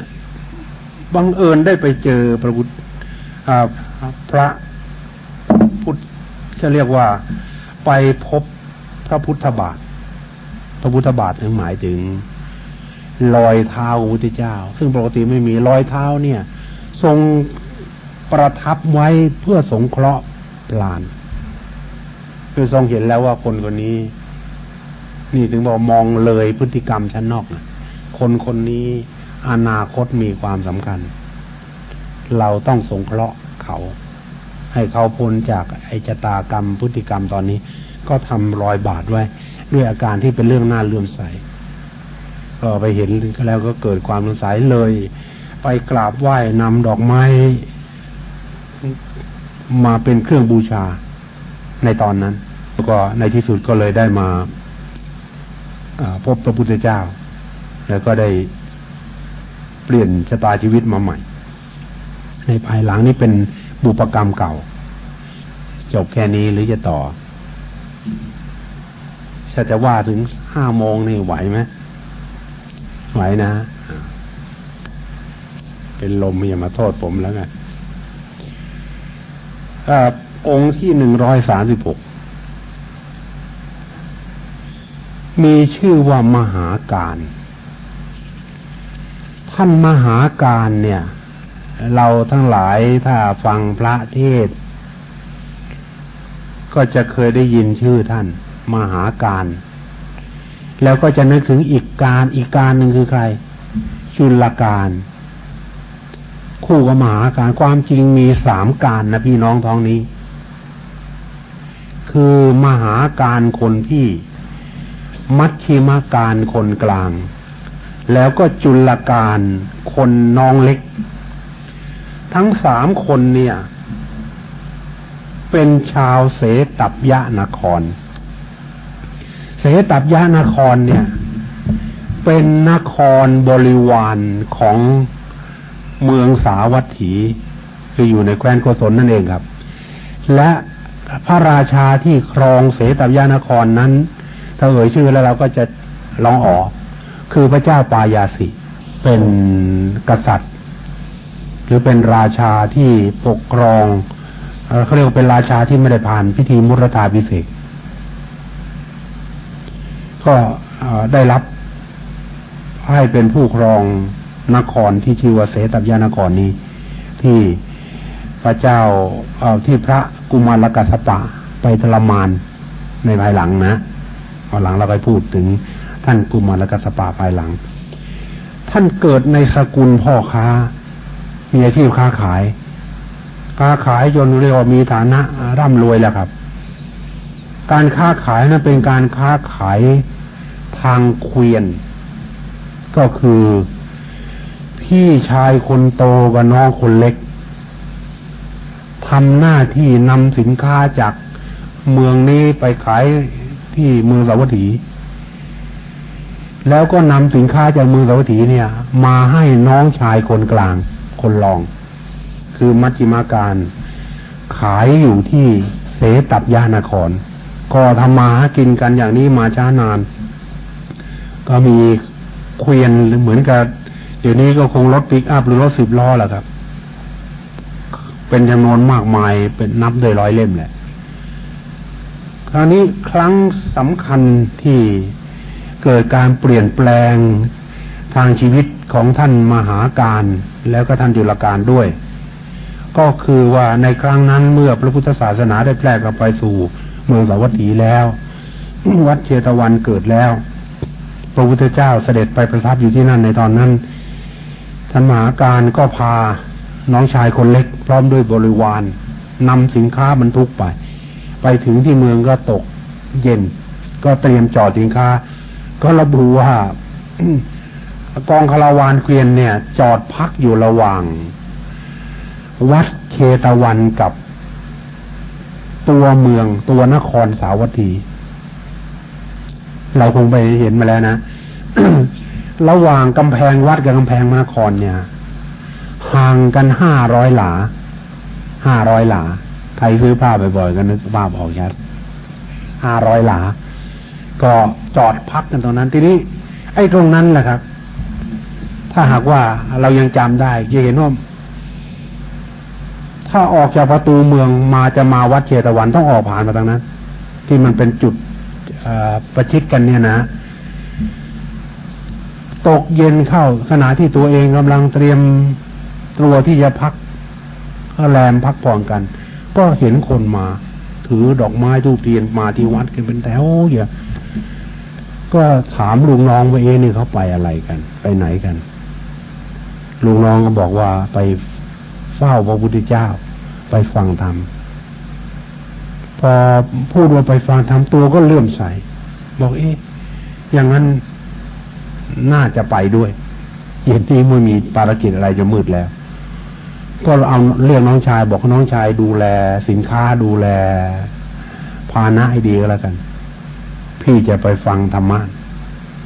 บังเอิญได้ไปเจอพระพุทธพระ จะเรียกว่าไปพบพระพุทธบาท พระพุทธบาทถึงหมายถึงรอยเท้าของพระพุทธเจ้า ซึ่งปกติไม่มีรอยเท้าเนี่ย ทรงประทับไว้เพื่อสงเคราะห์พลานคือทรงเห็นแล้วว่าคนคนนี้ นี่ถึงบอกมองเลยพฤติกรรมชั้นนอกนะคนคนนี้อนาคตมีความสำคัญ เราต้องสงเคราะห์เขา ให้เขาพ้นจากไอจตากรรมพฤติกรรมตอนนี้ ก็ทำรอยบาดไว้ ด้วยอาการที่เป็นเรื่องน่าเลื่อมใสก็ไปเห็นแล้วก็เกิดความเลื่อมใสเลย ไปกราบไหว้นำดอกไม้ มาเป็นเครื่องบูชาในตอนนั้นแล้วก็ในที่สุดก็เลยได้มาพบพระพุทธเจ้า แล้วก็ได้เปลี่ยนชะตาชีวิตมาใหม่ ในภายหลังนี้เป็น บุปกรรมเก่า จบแค่นี้หรือจะต่อถ้าจะว่าถึงห้าโมงนี่ไหวไหมไหวนะ เป็นลมอย่ามาโทษผมแล้วไงองค์ที่หนึ่งร้อยสามสิบหกมีชื่อว่ามหาการ ท่านมหาการเนี่ย เราทั้งหลายถ้าฟังพระเทศ ก็จะเคยได้ยินชื่อท่าน มหาการ แล้วก็จะนึกถึงอีกการอีกการหนึ่งคือใคร จุลการ คู่กับมหาการความจริงมีสามการนะพี่น้องท้องนี้ คือมหาการคนพี่ มัชชิมาการคนกลาง แล้วก็จุลการคนน้องเล็ก ทั้งสามคนเนี่ย เป็นชาวเสตับยะนคร เสตับยะนครเนี่ย เป็นนครบริวารของเมืองสาวัตถีคืออยู่ในแคว้นโกศลนั่นเองครับ และพระราชาที่ครองเสตยานครนั้น ถ้าเอ่ยชื่อแล้วเราก็จะลองอ๋อคือพระเจ้าปายาสิ เป็นกษัตริย์ หรือเป็นราชาที่ปกครองเขาเรียกว่าเป็นราชาที่ไม่ได้ผ่านพิธีมุรธาพิเศษก็ได้รับให้เป็นผู้ครองนครที่ชื่อว่าเสตยานครนี้ ที่พระเจ้าเอาที่พระกุมารกัสปะไปทรมานในภายหลังนะภายหลังเราไปพูดถึงท่านกุมารกัสปะภายหลัง ท่านเกิดในสกุลพ่อค้า มีอาชีพค้าขาย ค้าขายจนเรียกว่ามีฐานะร่ำรวยแล้วครับ การค้าขายนั้นเป็นการค้าขายทางเควียน ก็คือพี่ชายคนโตกับน้องคนเล็กทำหน้าที่นำสินค้าจากเมืองนี้ไปขายที่เมืองสาวัตถี แล้วก็นำสินค้าจากเมืองสาวัตถีเนี่ย มาให้น้องชายคนกลาง คนรอง คือมัชจิมาการ ขายอยู่ที่เสตับยานคร ก็ทำมาหากินกันอย่างนี้มาช้านาน ก็มีเควียนเหมือนกับเดี๋ยวนี้ก็คงรถปิกอัพหรือรถสิบล้อแหละครับ เป็นจำนวนมากมายเป็นนับโดยร้อยเล่มแหละ คราวนี้ครั้งสำคัญที่เกิดการเปลี่ยนแปลง ทางชีวิตของท่านมหาการแล้วก็ท่านจุลการด้วย ก็คือว่าในครั้งนั้นเมื่อพระพุทธศาสนาได้แพร่กลับไปสู่เมืองสาวัตถีแล้ว วัดเชตวันเกิดแล้ว พระพุทธเจ้าเสด็จไปประทับอยู่ที่นั่นในตอนนั้นท่านมหาการก็พาน้องชายคนเล็ก พร้อมด้วยบริวารนำสินค้าบรรทุกไป ไปถึงที่เมืองก็ตกเย็น ก็เตรียมจอดสินค้า ก็ระบุว่า กองคาราวานเกวียนเนี่ย จอดพักอยู่ระหว่าง วัดเคตะวันกับตัวเมืองตัวนครสาวัตถี เราคงไปเห็นมาแล้วนะ ระหว่างกำแพงวัดกับกำแพงนครเนี่ย ห่างกันห้าร้อยหลา ห้าร้อยหลา ใครซื้อผ้าบ่อยๆก็นึกภาพออกชัดห้าร้อยหลา ก็จอดพักกันตรงนั้น ทีนี้ ไอ้ตรงนั้นแหละครับ ถ้าหากว่าเรายังจำได้จะเห็นว่าถ้าออกจากประตูเมืองมาจะมาวัดเชตวันต้องออกผ่านมาตรงนั้น ที่มันเป็นจุดประชิดกันเนี่ยนะ ตกเย็นเข้าขณะที่ตัวเองกำลังเตรียมตัวที่จะพักแรมพักผ่อนกัน ก็เห็นคนมา ถือดอกไม้ทูบเทียนมาที่วัดกันเป็นแถวอย่าก็ถามลุงน้องว่าเอ๊นี่เขาไปอะไรกัน ไปไหนกัน ลุงน้องก็บอกว่าไปเฝ้าพระพุทธเจ้า ไปฟังธรรมพอพูดว่าไปฟังธรรมตัวก็เลื่อมใส บอกเอ๊ะอย่างนั้นน่าจะไปด้วยเย็นที่ไม่มีภารกิจอะไรจะมืดแล้ว ก็เอาเรียกน้องชาย บอกน้องชายดูแล สินค้าดูแลพานะให้ดีก็แล้วกัน พี่จะไปฟังธรรมะ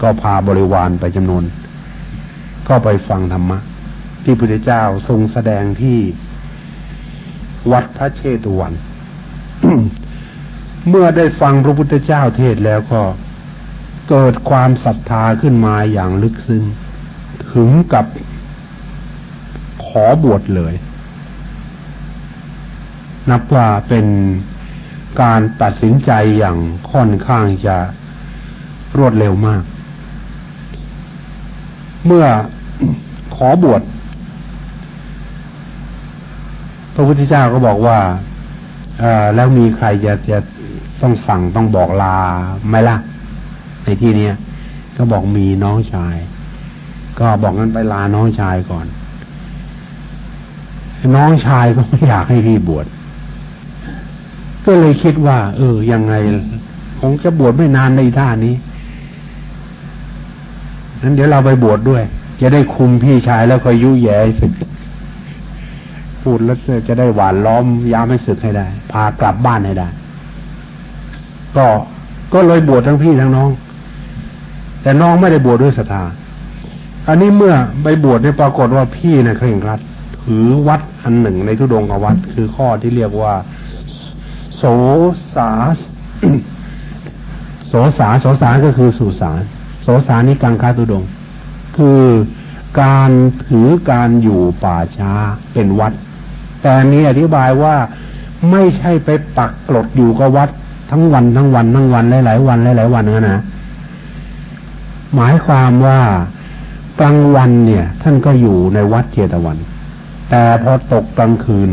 ก็พาบริวารไปจำนวน ก็ไปฟังธรรมะ ที่พระเจ้าทรงแสดงที่วัดพระเชตุวัน เมื่อได้ฟังพระพุทธเจ้าเทศแล้วก็เกิดความศรัทธาขึ้นมาอย่างลึกซึ้งถึงกับขอบวชเลย นับว่าเป็นการตัดสินใจอย่างค่อนข้างจะรวดเร็วมาก เมื่อขอบวช พระพุทธเจ้าก็บอกว่าแล้วมีใครจะจะต้องสั่งต้องบอกลาไหมล่ะ ในที่นี้ก็บอกมีน้องชาย ก็บอกงั้นไปลาน้องชายก่อน น้องชายก็ไม่อยากให้พี่บวชก็เลยคิดว่า เออ ยังไงคงจะบวชไม่นานในท่านี้นั้นเดี๋ยวเราไปบวชดด้วย จะได้คุมพี่ชายแล้วคอยยุแย่สึก พูดแล้วจะได้หวานล้อมย้ำให้สึกให้ได้ พากลับบ้านให้ได้ ก็ก็เลยบวชทั้งพี่ทั้งน้อง แต่น้องไม่ได้บวชดด้วยศรัทธาอันนี้เมื่อไปบวชเนี่ยปรากฏว่าพี่นะเคร่งครัดถือวัดอันหนึ่งในทุดงกวัด คือข้อที่เรียกว่า โสสาโสสาโสสาก็คือสุสานโสสานี่กังคาตุดง คือการถือการอยู่ป่าช้าเป็นวัด แต่นี้อธิบายว่าไม่ใช่ไปปักกลดอยู่กับวัดทั้งวันทั้งวันทั้งวันหลายๆวันหลายๆวันนะนะหมายความว่ากลางวันเนี่ย ท่านก็อยู่ในวัดเจตวัน แต่พอตกกลางคืน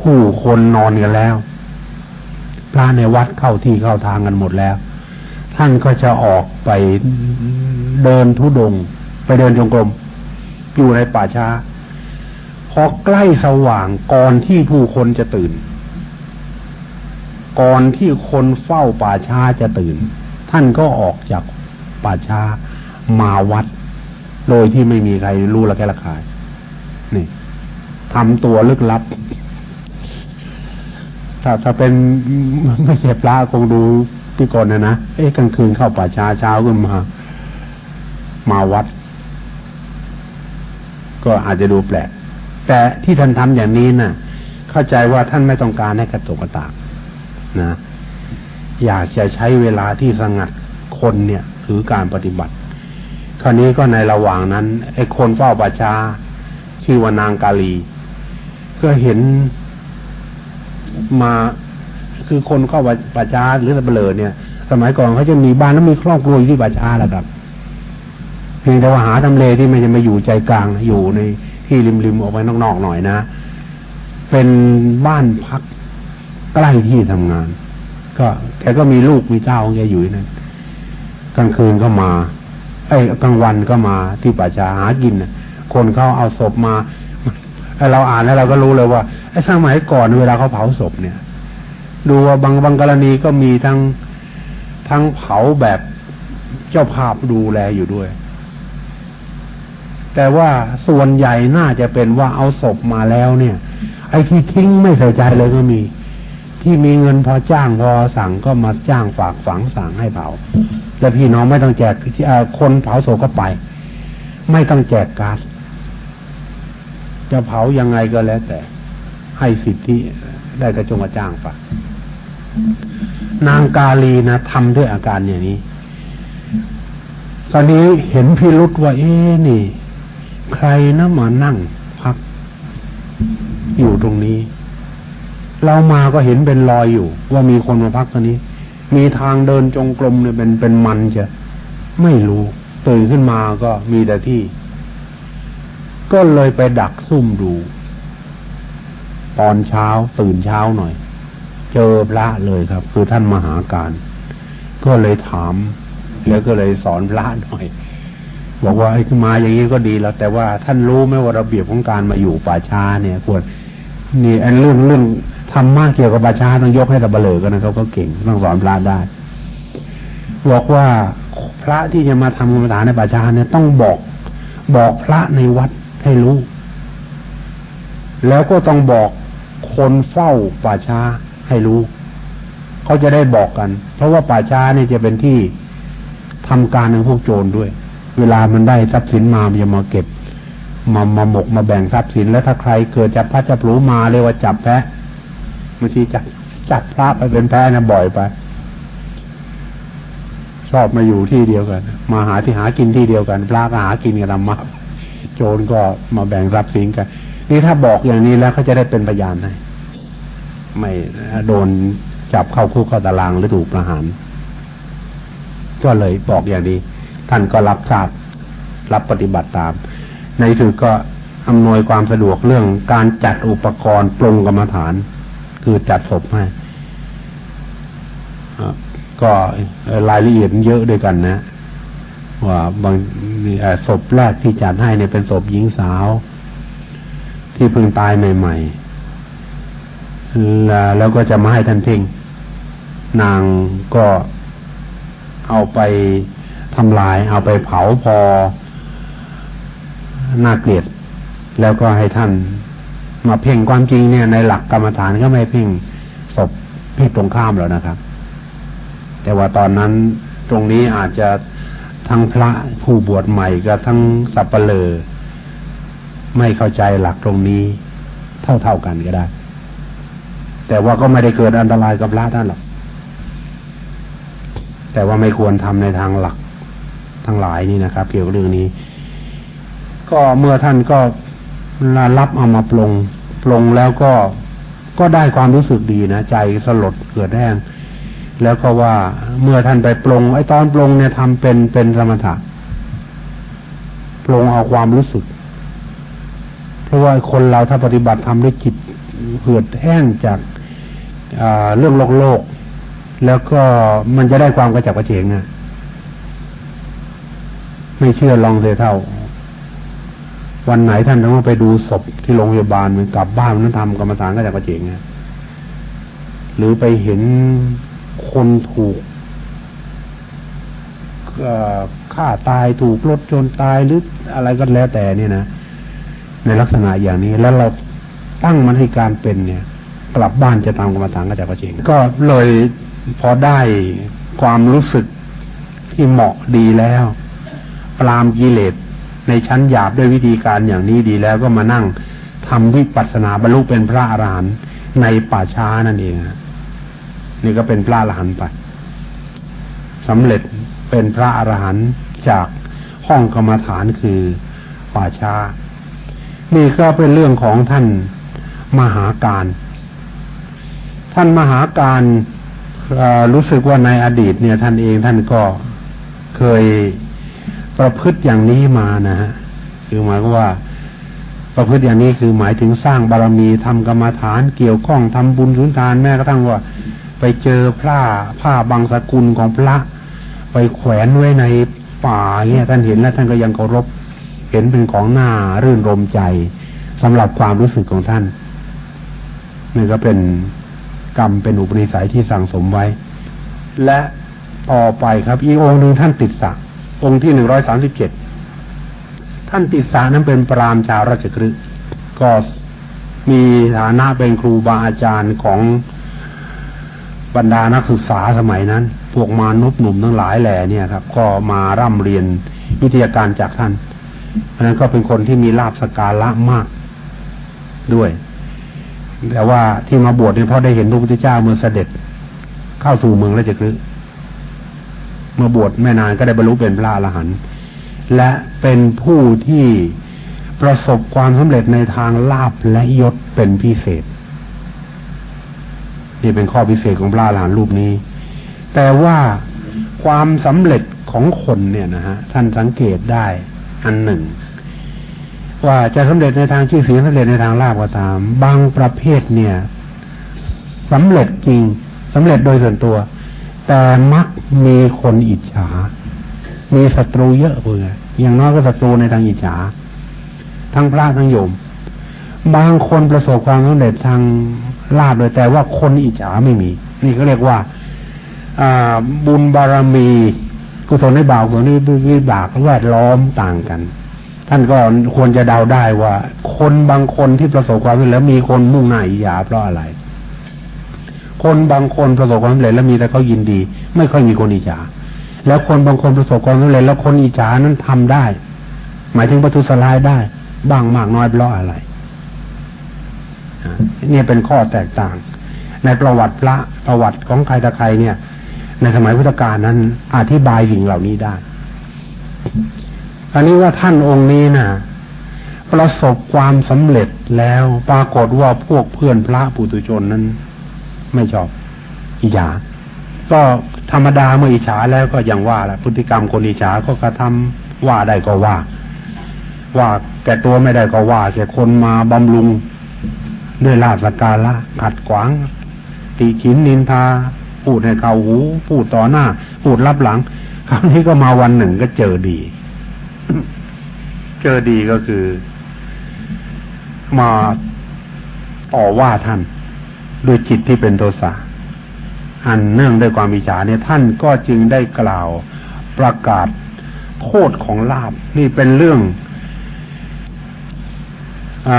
ผู้คนนอนกันแล้วพระในวัดเข้าที่เข้าทางกันหมดแล้ว ท่านก็จะออกไปเดินทุดง ไปเดินจงกรมอยู่ในป่าช้า พอใกล้สว่างก่อนที่ผู้คนจะตื่น ก่อนที่คนเฝ้าป่าช้าจะตื่น ท่านก็ออกจากป่าช้ามาวัด โดยที่ไม่มีใครรู้ละแค่ละคายนี่ทำตัวลึกลับ ถ้าถ้าเป็นไม่ใช่ปลาคงดูที่ก่อนนะนะ เอ๊ะกลางคืนเข้าป่าช้าเช้าขึ้นมา มาวัด ก็อาจจะดูแปลก แต่ที่ท่านทำอย่างนี้นะ่ะ เข้าใจว่าท่านไม่ต้องการให้กระตุกกระตากนะ อยากจะใช้เวลาที่สงัดคนเนี่ย ถือการปฏิบัติ คราวนี้ก็ในระหว่างนั้นไอ้คนเฝ้าป่าชาชื่อว่านางกาลี ก็เห็นมาคือคนเข้าป่าช้าหรือสับเปลือเนี่ย สมัยก่อนเขาจะมีบ้านแล้วมีครอบครัวอยู่ที่ป่าช้าแหละครับเพียงแต่ว่าหาทำเลที่ไม่จะมาอยู่ใจกลางอยู่ใน ที่ริมๆออกไปนอกๆหน่อยนะ เป็นบ้านพักใกล้ที่ทำงาน ก็แกก็มีลูกมีเจ้าของแกอยู่นั่นกลางคืนก็มาไอ้กลางวันก็มาที่ป่าช้าหากินคนเขาเอาศพมาเราอ่านแล้วเราก็รู้เลยว่าไอ้สมัยก่อนเวลาเขาเผาศพเนี่ย ดูว่าบางบางกรณีก็มีทั้งทั้งเผาแบบเจ้าภาพดูแลอยู่ด้วย แต่ว่าส่วนใหญ่น่าจะเป็นว่าเอาศพมาแล้วเนี่ย ไอ้ที่ทิ้งไม่ใส่ใจเลยก็มี ที่มีเงินพอจ้างพอสั่งก็มาจ้างฝากฝังสั่งให้เผาแล้วพี่น้องไม่ต้องแจกคนเผาศพก็ไป ไม่ต้องแจกก๊าซจะเผายังไงก็แล้วแต่ ให้สิทธิได้กระจงกระจ้างฝากนางกาลีนะทำด้วยอาการอย่างนี้ตอนนี้เห็นพิรุษว่าเอ๊นี่ ใครนะมานั่งพัก อยู่ตรงนี้ เรามาก็เห็นเป็นรอยอยู่ ว่ามีคนมาพักตรงนี้ มีทางเดินจงกรมเนี่ยเป็นเป็นมันจะไม่รู้ตื่นขึ้นมาก็มีแต่ที่ ก็เลยไปดักซุ่มดู ตอนเช้าตื่นเช้าหน่อย เจอพระเลยครับ คือท่านมหาการ ก็เลยถาม แล้วก็เลยสอนพระหน่อย บอกว่าไอ้มาอย่างนี้ก็ดีแล้ว แต่ว่าท่านรู้ไหมว่าระเบียบของการมาอยู่ป่าช้าเนี่ยควรนี่อันเรื่องเรื่องทำมากเกี่ยวกับป่าช้าต้องยกให้ตะเบลอกันนะเขาก็เก่งต้องสอนพระได้บอกว่าพระที่จะมาทำกรรมฐานในป่าช้าเนี่ยต้องบอกบอกพระในวัดให้รู้ แล้วก็ต้องบอกคนเฝ้าป่าช้าให้รู้เขาจะได้บอกกัน เพราะว่าป่าช้าเนี่ยจะเป็นที่ทำการของพวกโจรด้วย เวลามันได้ทรัพย์สินมามันจะมาเก็บมามาหมกมาแบ่งทรัพย์สินแล้วถ้าใครเกิดจับพระจับรู้มาเรียกว่าจับแพะบางทีจับจับพระไปเป็นแพะนะบ่อยไป ชอบมาอยู่ที่เดียวกัน มาหาที่หากินที่เดียวกัน พระก็หากินกันมาโจรก็มาแบ่งทรัพย์สินกัน นี่ถ้าบอกอย่างนี้แล้วเขาจะได้เป็นพยานให้ไม่โดนจับเข้าคุกเข้าตารางหรือถูกประหาร ก็เลยบอกอย่างนี้ ท่านก็รับทราบรับปฏิบัติตาม ในสุดก็อำนวยความสะดวกเรื่องการจัดอุปกรณ์ปรุงกรรมฐาน คือจัดศพให้ก็รายละเอียดเยอะด้วยกันนะ ว่าบางศพแรกที่จัดให้เนี่ยเป็นศพหญิงสาว ที่เพิ่งตายใหม่ ๆ แล้วก็จะมาให้ท่านทิ้งนางก็เอาไป ทำลาย เอาไปเผาพอน่าเกลียด แล้วก็ให้ท่านมาเพ่งความจริงเนี่ย ในหลักกรรมฐานก็ไม่เพ่งศพเพ่งตรงข้ามแล้วนะครับ แต่ว่าตอนนั้นตรงนี้อาจจะทั้งพระผู้บวชใหม่กับทั้งสัปเหร่อไม่เข้าใจหลักตรงนี้ เท่าๆกันก็ได้ แต่ว่าก็ไม่ได้เกิดอันตรายกับพระท่านหรอกแต่ว่าไม่ควรทำในทางหลัก ทั้งหลายนี่นะครับ เกี่ยวกับเรื่องนี้ ก็เมื่อท่านก็รับเอามาปรงปรงแล้วก็ก็ได้ความรู้สึกดีนะใจสลดเกิดแห้งแล้วก็ว่าเมื่อท่านไปปรงไอ้ตอนปรงเนี่ยทำเป็นเป็นสมถะปรงเอาความรู้สึก เพราะว่าคนเราถ้าปฏิบัติทำด้วยจิตเหือดแห้งจากเรื่องโลกโลก แล้วก็มันจะได้ความกระจับกระเฉงอะ ไม่เชื่อลองเสียเท่า วันไหนท่านต้องไปดูศพที่โรงพยาบาลมันกลับบ้านนั้นทำกรรมฐานก็จะกระเจงหรือไปเห็นคนถูกฆ่าตายถูกรถชนตายหรืออะไรก็แล้วแต่เนี่ยนะในลักษณะอย่างนี้แล้วเราตั้งมันให้การเป็นเนี่ย กลับบ้านจะตามกรรมฐานก็จะกระเจงก็เลยพอได้ความรู้สึกที่เหมาะดีแล้ว ปรามกิเลสในชั้นหยาบด้วยวิธีการอย่างนี้ดีแล้วก็มานั่งทำวิปัสสนาบรรลุเป็นพระอรหันต์ในป่าช้านั่นเองนี่ก็เป็นพระอรหันต์ไปสำเร็จเป็นพระอรหันต์จากห้องกรรมฐานคือป่าช้า นี่ก็เป็นเรื่องของท่านมหาการ ท่านมหาการรู้สึกว่าในอดีตเนี่ย ท่านเองท่านก็เคย ประพฤติอย่างนี้มานะฮะคือหมายว่า ประพฤติอย่างนี้คือหมายถึงสร้างบารมีทำกรรมฐานเกี่ยวข้องทำบุญสุนทานแม้กระทั่งว่า ไปเจอผ้าผ้าบางสกุลของพระ ไปแขวนไว้ในป่าเนี่ยท่านเห็นแล้วท่านก็ยังเคารพเห็นเป็นของหน้ารื่นรมใจสำหรับความรู้สึกของท่านนี่ก็เป็นกรรมเป็นอุปนิสัยที่สั่งสมไว้ และต่อไปครับอีกองหนึ่งท่านติดสัก องค์ที่หนึ่งร้อยสามสิบเจ็ดท่านติสานั้นเป็นปรามชาวราชกฤห์ก็มีฐานะเป็นครูบาอาจารย์ของบรรดานักศึกษาสมัยนั้น พวกมานุษย์หนุ่มทั้งหลายแหล่เนี่ยครับ ก็มาร่ำเรียนวิทยาการจากท่าน เพราะนั้นก็เป็นคนที่มีลาบสกาละมากด้วย แต่ว่าที่มาบวชเนี่ยเพราะได้เห็นพระพุทธเจ้าเมื่อเสด็จเข้าสู่เมืองราชกฤห์ เมื่อบวชไม่นานก็ได้บรรลุเป็นพระอรหันต์และเป็นผู้ที่ประสบความสำเร็จในทางลาบและยศเป็นพิเศษ นี่เป็นข้อพิเศษของพระอรหันต์รูปนี้ แต่ว่าความสำเร็จของคนเนี่ยนะฮะท่านสังเกตได้อันหนึ่ง ว่าจะสำเร็จในทางชื่อเสียงสำเร็จในทางลาบก็ตาม บางประเภทเนี่ยสำเร็จจริงสำเร็จโดยส่วนตัว แต่มักมีคนอิจฉา มีศัตรูเยอะเลยออย่างน้อยก็ศัตรูในทางอิจฉา ทั้งพระทั้งโยม บางคนประสบความสำเร็จทางลาบเลยแต่ว่าคนอิจฉาไม่มี นี่เขาเรียกว่าบุญบารมีกุศลในบาวของนี้วิบากแวดล้อมต่างกัน ท่านก็ควรจะเดาได้ว่า คนบางคนที่ประสบความสำเร็จแล้วมีคนมุ่งหน้าอิจฉาเพราะอะไร คนบางคนประสบความสำเร็จแล้วมีแต่เขายินดี ไม่ค่อยมีคนอิจฉาแล้วคนบางคนประสบความสำเร็จแล้วคนอิจฉานั้นทำได้ หมายถึงประทุสลายได้ บ้างมากน้อยเพราะอะไรนี่เป็นข้อแตกต่าง ในประวัติพระประวัติของใครตะใครเนี่ย ในสมัยพุทธกาลนั้น อธิบายสิ่งเหล่านี้ได้อันนี้ว่าท่านองค์นี้นะ่ะประสบความสำเร็จแล้วปรากฏว่าพวกเพื่อนพระปุถุชนนั้น ไม่ชอบอิจฉาก็ธรรมดาเมื่ออิจฉาแล้วก็อย่างว่าแหละพฤติกรรมคนอิจฉาก็กระทำว่าได้ก็ว่า ว่าแก่ตัวไม่ได้ก็ว่าแก่คนมาบำรุงด้วยลาสกาละขัดขวางติขินนินทา พูดให้เขาหู พูดต่อหน้า พูดรับหลัง คราวนี้ก็มาวันหนึ่งก็เจอดี เจอดีก็คือ มาต่อว่าท่าน ด้วยจิตที่เป็นโทสะอันเนื่องด้วยความวิจารเนี่ยท่านก็จึงได้กล่าวประกาศโทษของลาบนี่เป็นเรื่องอ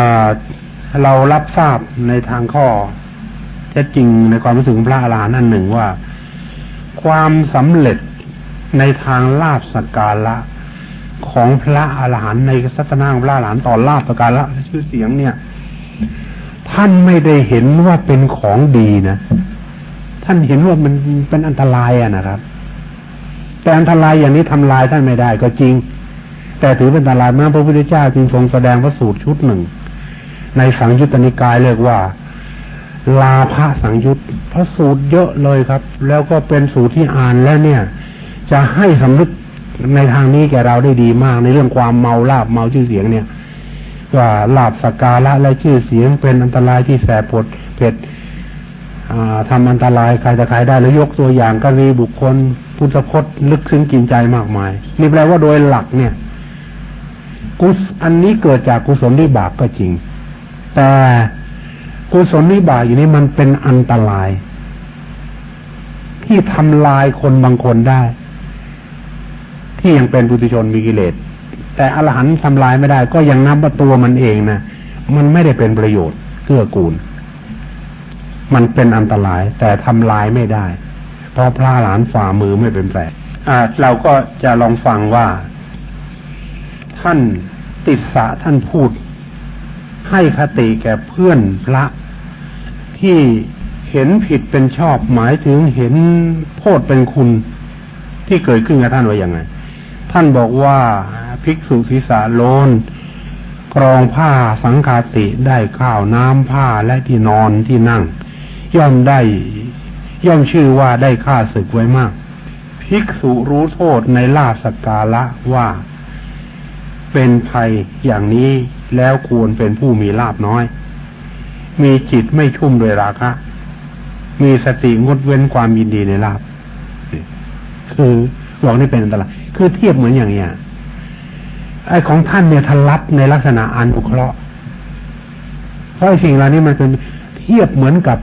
เรารับทราบในทางข้อแท้จริงในความรู้สึกของพระอรหันต์นั่นหนึ่งว่า ความสำเร็จในทางลาบสกกาละของพระอรหันต์ในศาสนาของพระอรหันต์ต่อลาบสกกาละชื่อเสียงเนี่ย ท่านไม่ได้เห็นว่าเป็นของดีนะ ท่านเห็นว่ามันเป็นอันตรายอะนะครับ แต่อันตรายอย่างนี้ทำลายท่านไม่ได้ก็จริง แต่ถือเป็นอันตรายมากพระพุทธเจ้าจึงทรงแสดงพระสูตรชุดหนึ่ง ในสังยุตตนิกายเรียกว่า ลาภสังยุตพระสูตรเยอะเลยครับ แล้วก็เป็นสูตรที่อ่านแล้วเนี่ย จะให้สำนึกในทางนี้แก่เราได้ดีมากในเรื่องความเมาลาบเมาชื่อเสียงเนี่ย ว่าลาบสกาละและชื่อเสียงเป็นอันตรายที่แสบปวดเผ็ดทำอันตรายใครจะใครได้หรือยกตัวอย่างกรณีบุคคลพุทธพจน์ลึกซึ้งกินใจมากมาย นี่แปลว่าโดยหลักเนี่ย กุศอันนี้เกิดจากกุศลวิบากก็จริง แต่กุศลวิบากอยู่นี้มันเป็นอันตราย ที่ทำลายคนบางคนได้ ที่ยังเป็นบุตุชนมีกิเลส แต่อรหันต์ทำลายไม่ได้ ก็ยังนับว่าตัวมันเองนะมันไม่ได้เป็นประโยชน์เกื้อกูล มันเป็นอันตราย แต่ทำลายไม่ได้ เพราะพระหลานฝ่ามือไม่เป็นแผลอ่าเราก็จะลองฟังว่า ท่านติดสะท่านพูด ให้คติแก่เพื่อนพระที่เห็นผิดเป็นชอบหมายถึงเห็นโทษเป็นคุณที่เกิดขึ้นกับท่านว่าอย่างไง ท่านบอกว่า ภิกษุศีสาโลนกรองผ้าสังคาติได้ข้าวน้ำผ้าและที่นอนที่นั่ง ย่อมได้ย่อมชื่อว่าได้ค่าศึกไว้มาก ภิกษุรู้โทษในลาสกาละว่า เป็นภัยอย่างนี้แล้วควรเป็นผู้มีลาบน้อย มีจิตไม่ชุ่มโดยราคะ มีสติงดเว้นความยินดีในลาบ คือบอกนี่เป็นอันตรายคือเทียบเหมือนอย่างเนี้ย ไอ้ของท่านเนี่ยทลัดในลักษณะอนุเคราะห์เพราะสิ่งเหล่านี้มันเป็นเทียบเหมือนกับ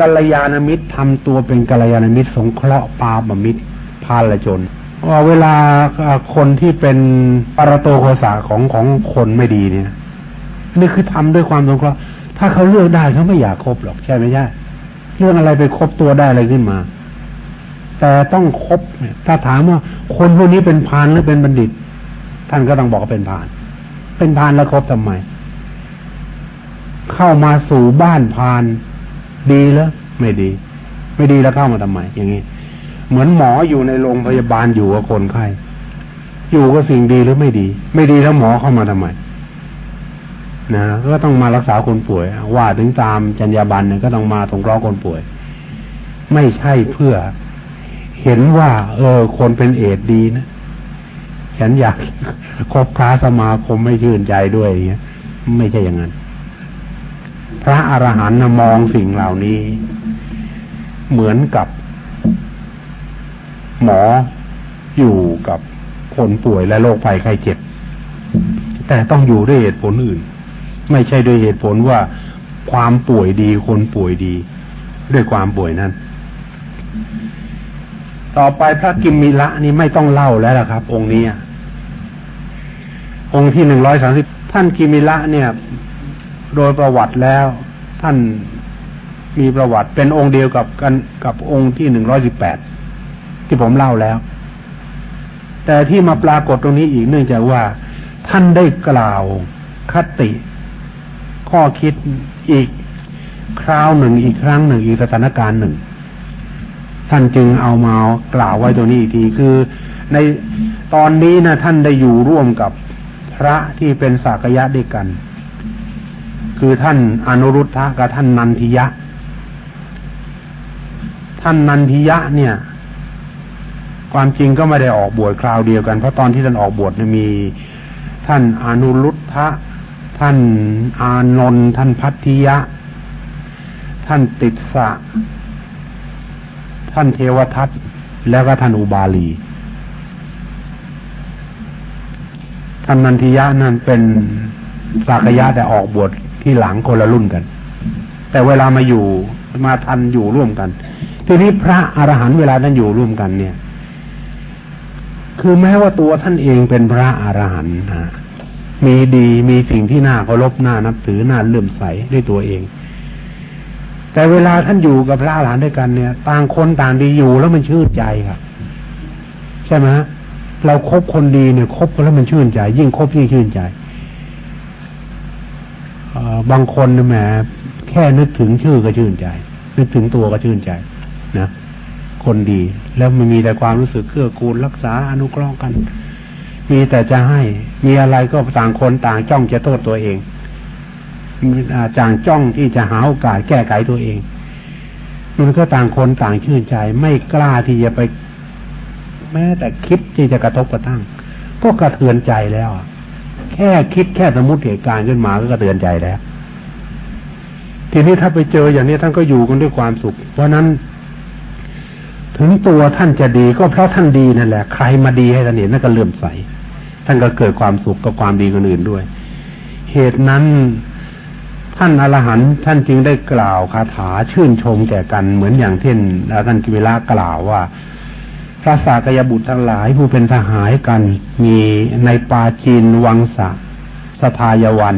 กัลยาณมิตรทำตัวเป็นกัลยาณมิตร สงเคราะห์ปาบมิตรพาลจนเวลาคนที่เป็นปรโตโคสาของของคนไม่ดีเนี่ยนี่คือทำด้วยความสงเคราะห์ถ้าเขาเลือกได้เขาไม่อยากคบหรอกใช่ไหมใช่เรื่องอะไรไปคบตัวได้อะไรขึ้นมา แต่ต้องคบเนี่ยถ้าถามว่าคนพวกนี้เป็นพานหรือเป็นบัณฑิต ท่านก็ต้องบอกเป็นพาน เป็นพานแล้วครบทำไม เข้ามาสู่บ้านพานดีแล้วไม่ดี ไม่ดีแล้วเข้ามาทำไม อย่างนี้เหมือนหมออยู่ในโรงพยาบาลอยู่กับคนไข้อยู่ก็สิ่งดีหรือไม่ดี ไม่ดีแล้วหมอเข้ามาทำไมนะก็ต้องมารักษาคนป่วย ว่าถึงตามจรรยาบรรณเนี่ยก็ต้องมาสงเคราะห์คนป่วย ไม่ใช่เพื่อ เห็นว่า เออ คนเป็นเอดดีนะ ฉันอยากคบค้าสมาคมไม่ชื่นใจด้วยอย่างเงี้ยไม่ใช่อย่างนั้น พระอรหันต์มองสิ่งเหล่านี้ เหมือนกับ หมออยู่กับคนป่วยและโรคภัยไข้เจ็บ แต่ต้องอยู่ด้วยเหตุผลอื่น ไม่ใช่ด้วยเหตุผลว่าความป่วยดีคนป่วยดี ด้วยความป่วยนั้น ต่อไปพระกิมมิละนี่ไม่ต้องเล่าแล้วล่ะครับ องค์นี้ องค์ที่หนึ่งร้อยสาสิบท่านกิมิละเนี่ย โดยประวัติแล้ว ท่านมีประวัติเป็นองค์เดียวกับกันกับองค์ที่หนึ่งร้อยสิบแปดที่ผมเล่าแล้ว แต่ที่มาปรากฏตรงนี้อีกเนื่องจากว่า ท่านได้กล่าวคติ ข้อคิดอีกคราวหนึ่งอีกครั้งหนึ่งอีกสถานการณ์หนึ่ง ท่านจึงเอามากล่าวไว้ตัวนี้อีกทีคือในตอนนี้นะท่านได้อยู่ร่วมกับ พระที่เป็นสากยะด้วยกัน คือท่านอนุรุทธะกับท่านนันทิยะ ท่านนันทิยะเนี่ย ความจริงก็ไม่ได้ออกบวชคราวเดียวกัน เพราะตอนที่ท่านออกบวชมี ท่านอนุรุทธะท่านอานนท์ท่านพัทธิยะ ท่านติดสะ ท่านเทวทัตแล้วก็ท่านอุบาลี ท่า นนันทิยะนั่นเป็นสากยะแต่ออกบวชที่หลังคนละรุ่นกัน แต่เวลามาอยู่มาทันอยู่ร่วมกัน ทีนี้พระอรหันต์เวลานั้นอยู่ร่วมกันเนี่ย คือแม้ว่าตัวท่านเองเป็นพระอรหันต์นะมีดีมีสิ่งที่น่าเคารพน่านับถือน่าเลื่อมใสด้วยตัวเอง แต่เวลาท่านอยู่กับพระอรหันต์ด้วยกันเนี่ย ต่างคนต่างดีอยู่แล้วมันชื่นใจครับ ใช่ไหม เราครบคนดีเนี่ยคบแล้วมันชื่นใจ ยิ่งคบยิ่งชื่นใจบางคนแหมแค่นึกถึงชื่อก็ชื่นใจ นึกถึงตัวก็ชื่นใจนะคนดี แล้วมันมีแต่ความรู้สึกเกื้อกูลรักษาอนุเคราะห์กัน มีแต่จะให้ มีอะไรก็ต่างคนต่างจ้องจะโทษตัวเองจางจ้องที่จะหาโอกาสแก้ไขตัวเองมันก็ต่างคนต่างชื่นใจ ไม่กล้าที่จะไป แม้แต่คิดที่จะกระทบกระทั่ง ก็กระเทือนใจแล้ว แค่คิดแค่สมมติเหตุการณ์ขึ้นมาก็กระเทือนใจแล้ว ทีนี้ถ้าไปเจออย่างนี้ท่านก็อยู่กันด้วยความสุข เพราะนั้น ถึงตัวท่านจะดีก็เพราะท่านดีนั่นแหละ ใครมาดีให้ท่านเห็นนั่นก็เลื่อมใส ท่านก็เกิดความสุขกับความดีคนอื่นด้วย เหตุนั้นท่านอรหันต์ท่านจึงได้กล่าวคาถาชื่นชมแก่กันเหมือนอย่างที่ท่านกิเวลากล่าวว่า พระสากยบุตรทั้งหลายผู้เป็นสหายกัน มีในปาจีนวังสะสทายวัน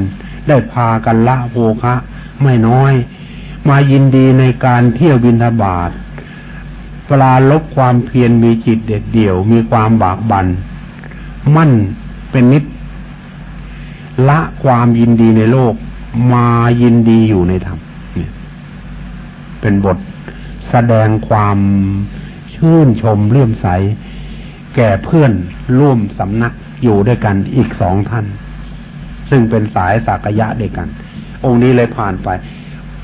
ได้พากันละโภคะไม่น้อย มายินดีในการเที่ยวบินทบาทปลาลบความเพียรมีจิตเด็ดเดี่ยว มีความบากบัน่นมั่นเป็นนิด ละความยินดีในโลก มายินดีอยู่ในธรรมเนี่ยเป็นบทแสดงความ ชื่นชมเลื่อมใส แก่เพื่อนร่วมสำนักอยู่ด้วยกันอีกสองท่าน ซึ่งเป็นสายสักยะด้วยกัน องค์นี้เลยผ่านไป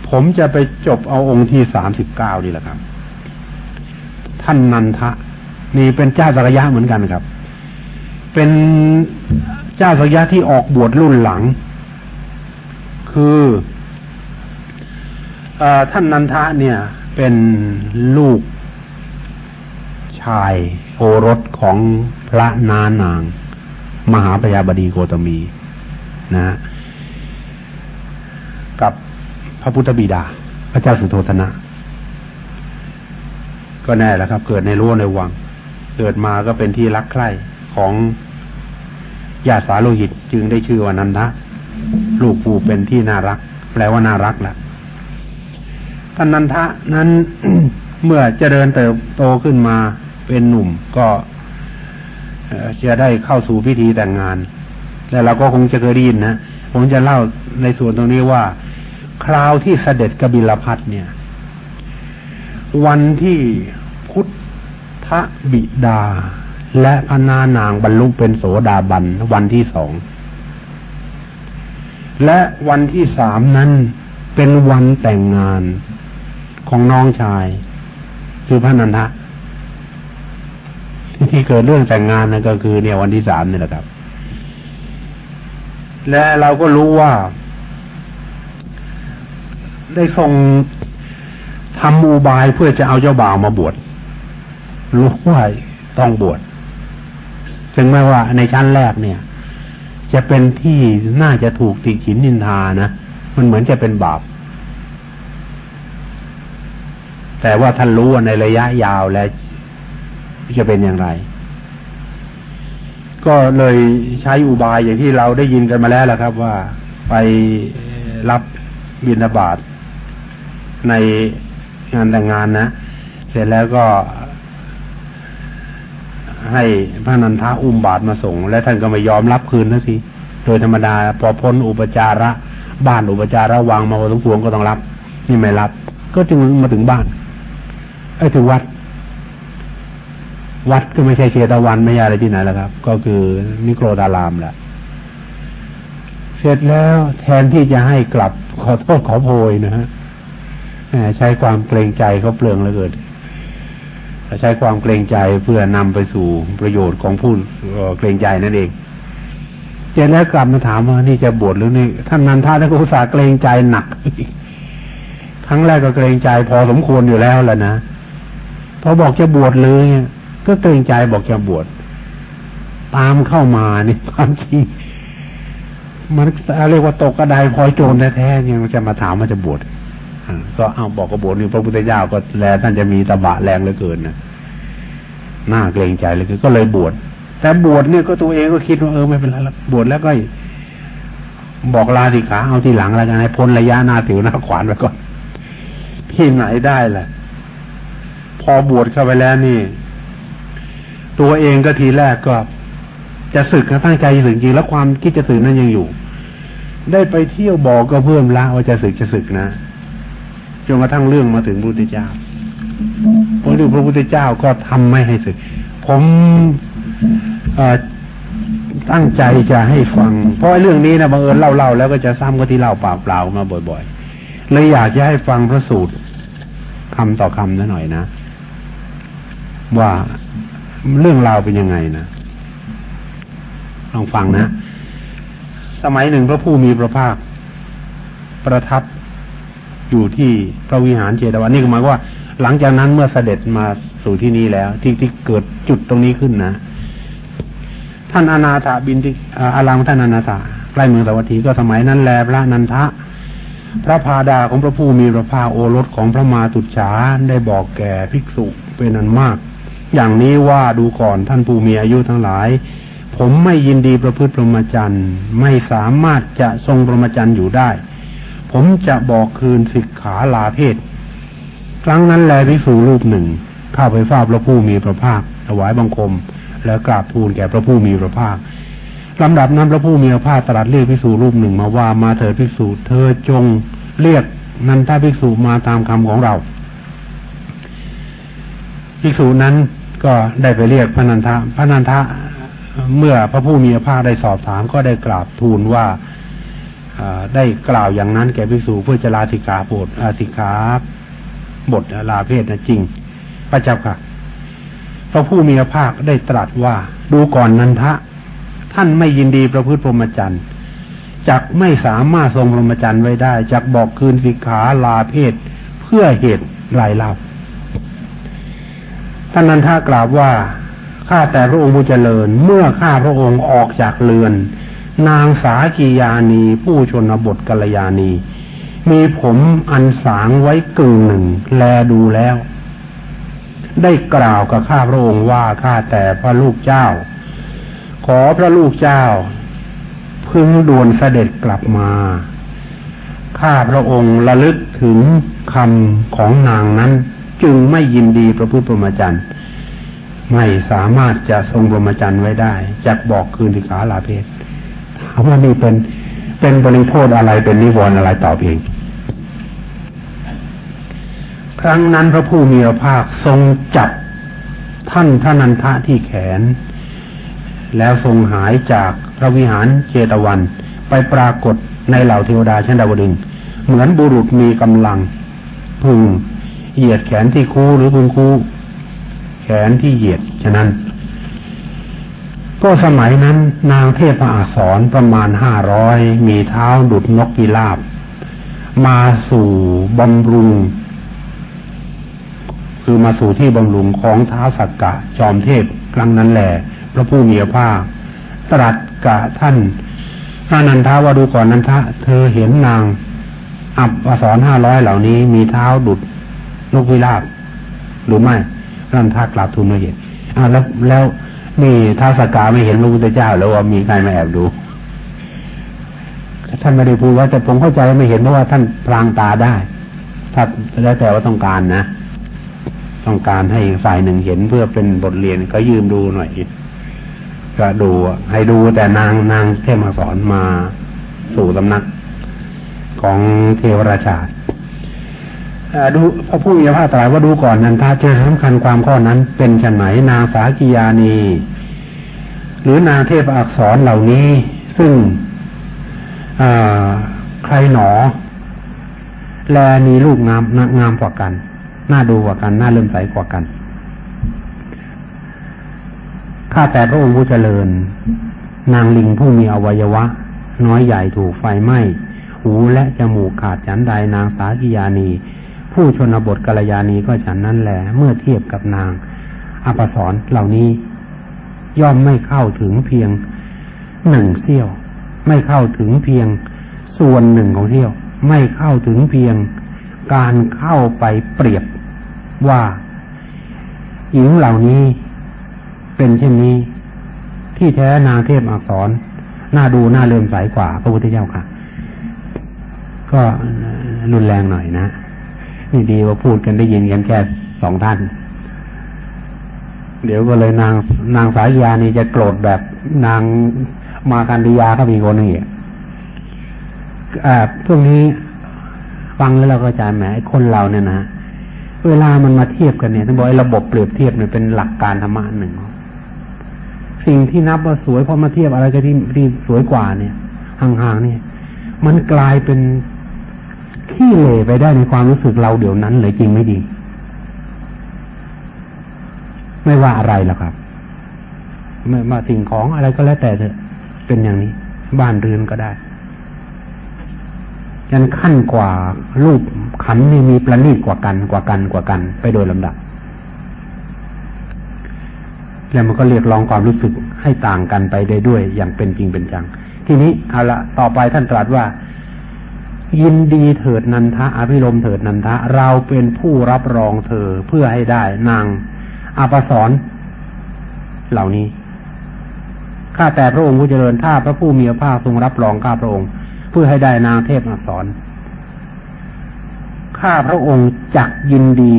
ผมจะไปจบเอาองค์ที่สามสิบเก้านี่แหละครับ ท่านนันทะ นี่เป็นเจ้าสักยะเหมือนกันครับ เป็นเจ้าสักยะที่ออกบวชรุ่นหลัง คืออท่านนันทะเนี่ย เป็นลูก ชายโอรสของพระนานาง มหาพยาบดีโกตมีนะ กับพระพุทธบิดา พระเจ้าสุโธธนะ ก็แน่แล้วครับ เกิดในรั้วในวัง เกิดมาก็เป็นที่รักใคร่ของญาติสาโลหิตจึงได้ชื่อว่านันทะลูกปู่เป็นที่น่ารัก แปลว่าน่ารักแหละท่านนันทะนั้นเมื่อเจริญเติบโตขึ้นมา เป็นหนุ่มก็จะได้เข้าสู่พิธีแต่งงาน แล้วเราก็คงจะเคยได้ยินนะ ผมจะเล่าในส่วนตรงนี้ว่า คราวที่เสด็จกบิลพัทเนี่ย วันที่พุทธบิดา และพนานางบรรลุเป็นโสดาบันวันที่สอง และวันที่สามนั้นเป็นวันแต่งงานของน้องชาย คือพระนันทะ ที่เกิดเรื่องแต่งงานนั่นก็คือ เนี่ยวันที่สามนี่แหละครับ และเราก็รู้ว่า ได้ทรงทำอุบายเพื่อจะเอาเจ้าบ่าวมาบวชรู้ว่าต้องบวชถึงแม้ว่าในชั้นแรกเนี่ย จะเป็นที่น่าจะถูกติฉินนินทานะ มันเหมือนจะเป็นบาป แต่ว่าท่านรู้ว่าในระยะยาวแล้ว จะเป็นอย่างไร ก็เลยใช้อุบายอย่างที่เราได้ยินกันมาแล้วละครับ ว่าไปรับบิณฑบาตในงานแต่งงานนะ เสร็จแล้วก็ให้พระนันทาอุ้มบาตรมาส่ง และท่านก็ไม่ยอมรับคืนนะสิโดยธรรมดา พอพ้นอุปจาระ บ้านอุปจาระวางมาพอสมควรก็ต้องรับ นี่ไม่รับ ก็จึงมาถึงบ้านไอ้ถึงวัด วัดก็ไม่ใช่เชตวันไม่ใช่อะไรที่ไหนแล้วครับ ก็คือนิโครดารามแหละเสร็จแล้วแทนที่จะให้กลับขอโทษขอโพยนะฮะใช้ความเกรงใจเขาเปลืองเหลือเกินใช้ความเกรงใจเพื่อนำไปสู่ประโยชน์ของผู้เกรงใจนั่นเองเจนแล้วกลับมาถามว่านี่จะบวชหรือนี่ท่านนันทาท่านก็อุตส่าห์เกรงใจหนักครั้งแรกก็เกรงใจพอสมควรอยู่แล้วแหละนะพอบอกจะบวชเลย ก็เกรงใจบอกจะบวชตามเข้ามานี่ความจริงมันเรียกว่าตกกระไดพลอยโจรแท้ๆยังจะมาถามว่าจะบวชก็เอาบอกกบฏนี่พระพุทธเจ้าก็แลท่านจะมีตบะแรงเหลือเกินนะน่าเกรงใจเลยคือก็เลยบวชแต่บวชเนี่ยก็ตัวเองก็คิดว่าเออไม่เป็นไรละบวชแล้วก็ บอกลาสิขาเอาทีหลังแล้วกันให้พ้นระยะหน้าถิวหน้าขวานไปก่อนที่ไหนได้ล่ะ พอบวชเข้าไปแล้วนี่ ตัวเองก็ทีแรกก็ จะสึกนะตั้งใจสึกจริงแล้วความคิดจะสึกนั้นยังอยู่ ได้ไปเที่ยวบอกก็เพิ่มละว่าจะศึกจะศึกนะจนกระทั่งเรื่องมาถึงพระพุทธเจ้าพอถึงพระพุทธเจ้าก็ทำไม่ให้ศึก ผมตั้งใจจะให้ฟัง เพราะเรื่องนี้นะบังเอิญเล่าๆแล้วก็จะซ้ำก็ที่เล่าเปล่าๆมาบ่อยๆเลยอยากจะให้ฟังพระสูตรคำต่อคำนะหน่อยนะ ว่า เรื่องราวเป็นยังไงนะลองฟังนะ สมัยหนึ่งพระผู้มีพระภาค ประทับอยู่ที่พระวิหารเจตวันนี่หมายว่า หลังจากนั้นเมื่อเสด็จมาสู่ที่นี้แล้ว ที่ที่เกิดจุดตรงนี้ขึ้นนะ ท่านอนาถาบินที่อารังท่านอนาถาใกล้เมืองสวัสดีก็สมัยนั้นแลพระนันทะ พระพาดาของพระผู้มีพระภาคโอรสของพระมาตุฉาได้บอกแก่ภิกษุเป็นอันมาก อย่างนี้ว่าดูก่อนท่านผู้มีอายุทั้งหลาย ผมไม่ยินดีประพฤติพรหมจรรย์ไม่สามารถจะทรงพรหมจรรย์อยู่ได้ ผมจะบอกคืนสิกขาลาเพศ ครั้งนั้นแลพิสูรูปหนึ่ง เข้าไปฝ้าพระผู้มีพระภาคถวายบังคม แล้วกราบทูลแก่พระผู้มีพระภาคลำดับนั้นพระผู้มีพระภาคตรัสเรียกพิสูรูปหนึ่งมาว่ามาเถิดพิสูเธอจงเรียกนันทภิกษุมาตามคำของเราภิกษุนั้น ก็ได้ไปเรียกพระนันทะ พระนันทะเมื่อพระผู้มีพระภาคได้สอบถามก็ได้กราบทูลว่าได้กล่าวอย่างนั้นแก่ภิกษุเพื่อจะลาสิกขาบทอาสิกขาบทลาเพศนะจริง พระเจ้าค่ะ พระผู้มีพระภาคได้ตรัสว่าดูก่อนนันทะ ท่านไม่ยินดีประพฤติพรหมจรรย์จักไม่สามารถทรงพรหมจรรย์ไว้ได้จักบอกคืนสิกขาลาเพศเพื่อเหตุไรเล่า ท่านนันทากล่าวว่าข้าแต่พระองค์ผู้เจริญ เมื่อข้าพระองค์ออกจากเรือน นางสากียานี ผู้ชนบทกัลยาณี มีผมอันสางไว้กึ่งหนึ่ง แลดูแล้ว ได้กล่าวกับข้าพระองค์ว่าข้าแต่พระลูกเจ้า ขอพระลูกเจ้า พึงด่วนเสด็จกลับมาข้าพระองค์ระลึกถึงคำของนางนั้น จึงไม่ยินดีพระพุทธปรมจันทร์ไม่สามารถจะทรงบรมจันทร์ไว้ได้จักบอกคืนที่ขาลาเพศถามว่านี่เป็นเป็นบริโภคอะไรเป็นนิวรณ์อะไรตอบเองครั้งนั้นพระผู้มีพระภาคทรงจับท่านทนันทะที่แขน แล้วทรงหายจากพระวิหารเจตวัน ไปปรากฏในเหล่าเทวดาชั้นดาวดึง เหมือนบุรุษมีกำลังพึง เหยียดแขนที่คู่หรือพึงคู่แขนที่เหยียดฉะนั้น ก็สมัยนั้น นางเทพอักษรประมาณห้าร้อยมีเท้าดุดนกพิราบ มาสู่บำรุง คือมาสู่ที่บำรุงของเท้าสักกะ จอมเทพครั้งนั้นแหละพระผู้มีพระภาคตรัสกะท่านพระนันทาวดูก่อนนันทะ เธอเห็นนางอับอสรห้าร้อยเหล่านี้มีเท้าดุด นกพิราบหรือไม่นันทากราบทูลมาเห็นอ่าแล้วแล้วนี่ท้าสกาไม่เห็นพระพุทธเจ้า แล้วว่ามีใครมาแอบดูท่านไม่ได้พูดว่าแต่ผมเข้าใจไม่เห็นเพราะว่าท่านพลางตาได้ ถ้าแล้วแต่ว่าต้องการนะ ต้องการให้ฝ่ายหนึ่งเห็นเพื่อเป็นบทเรียนก็ยืมดูหน่อยก็ดูให้ดูแต่นางนางเทพมาสอนมาสู่สำนักของเทวราชา ดูพระผู้มีพระภาคตรัสว่าดูก่อนนันทาเจอสำคัญความข้อนั้น เป็นฉไหนนางสากิยานี หรือนางเทพอักษรเหล่านี้ ซึ่งใครหนอ แลมีลูกงามงามกว่ากัน น่าดูกว่ากัน น่าเลื่อมใสกว่ากันข้าแต่พระองค์ผู้เจริญ นางลิงผู้มีอวัยวะ น้อยใหญ่ถูกไฟไหม้ หูและจมูกขาดฉันใดนางสากิยานี ผู้ชนบทกัลยาณีก็ฉันนั้นแหละเมื่อเทียบกับนางอภสรเหล่านี้ ย่อมไม่เข้าถึงเพียงหนึ่งเสี้ยว ไม่เข้าถึงเพียงส่วนหนึ่งของเสี้ยว ไม่เข้าถึงเพียงการเข้าไปเปรียบว่าหญิงเหล่านี้เป็นเช่นนี้ ที่แท้นางเทพอักษรน่าดูน่าเลื่อมใสกว่าพระพุทธเจ้าค่ะ ก็รุนแรงหน่อยนะ นี่ดีว่าพูดกันได้ยินกันแค่สองท่าน เดี๋ยวก็เลยนางนางสายยานี่จะโกรธแบบนางมาคันดิยาก็มีคนนึงอีกอ่าพวกนี้ฟังแล้วเราก็จะแหมคนเราเนี่ยนะเวลามันมาเทียบกันเนี่ยท่านบอกไอ้ระบบเปรียบเทียบเนี่ยเป็นหลักการธรรมะหนึ่ง สิ่งที่นับว่าสวยพอมาเทียบอะไรก็ที่ที่สวยกว่าเนี่ยห่างๆเนี่ย มันกลายเป็น ขี้เหร่ไปได้ในความรู้สึกเราเดี๋ยวนั้นเลยจริงไม่ดี ไม่ว่าอะไรหรอกครับ ไม่มาสิ่งของอะไรก็แล้วแต่เถอะเป็นอย่างนี้ บ้านเรือนก็ได้ยันขั้นกว่ารูปขันนี่มีประณีตกว่ากันกว่ากันกว่ากัน ไปโดยลำดับ แล้วมันก็เรียกร้องความรู้สึกให้ต่างกันไปได้ด้วยอย่างเป็นจริงเป็นจัง ทีนี้เอาละต่อไปท่านตรัสว่า ยินดีเถิดนันทะอภิรมเถิดนันทะ เราเป็นผู้รับรองเธอเพื่อให้ได้นางอาปสรเหล่านี้ข้าแต่พระองค์ผู้เจริญถ้าพระผู้มีพระภาคทรงรับรองข้าพระองค์ เพื่อให้ได้นางเทพอักษรข้าพระองค์จักยินดี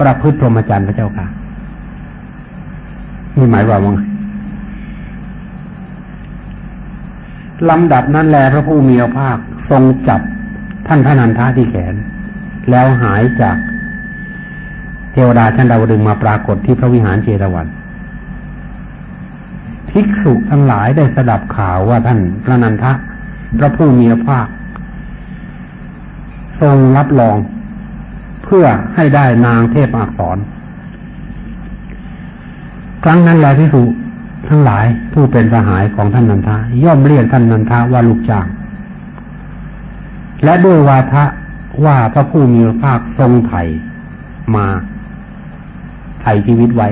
ประพฤติพรหมจรรย์พระเจ้าค่ะนี่หมายว่าว่าลำดับนั้นแลพระผู้มีพระภาค ทรงจับท่านพระนันทาที่แขน แล้วหายจากเทวดาชั้นดาวดึงมาปรากฏที่พระวิหารเจตวันภิกษุทั้งหลายได้สดับข่าวว่าท่านพระนันทะพระผู้มีพระภาค ทรงรับรองเพื่อให้ได้นางเทพอักษร ครั้งนั้นแลที่สุทั้งหลายผู้เป็นสหายของท่านนันทาย่อมเรียกท่านนันทาว่าลูกจ้าง และด้วยวาทะว่าพระผู้มีพระภาคทรงไถ่มาไถ่ชีวิตไว้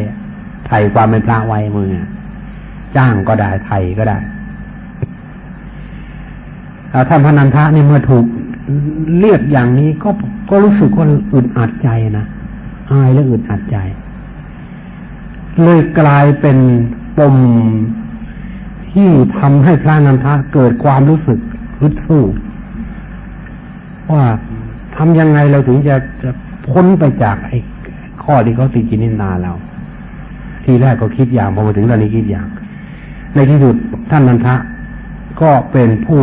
ไถ่ความเป็นพระไว้มือจ้างก็ได้ไถ่ก็ได้ท่านพนันทะนี่เมื่อถูกเรียกอย่างนี้ก็ก็รู้สึกว่าอึดอัดใจนะอายและอึดอัดใจ เลยกลายเป็นปมที่ทำให้พระนันทะเกิดความรู้สึกฮึดสู้ ว่าทำยังไงเราถึงจะจะพ้นไปจากไอ้ข้อที่เขาติดกินินนาเรา ทีแรกก็คิดอย่างพอมาถึงตอนนี้คิดอย่าง ในที่สุดท่านนันทะก็เป็นผู้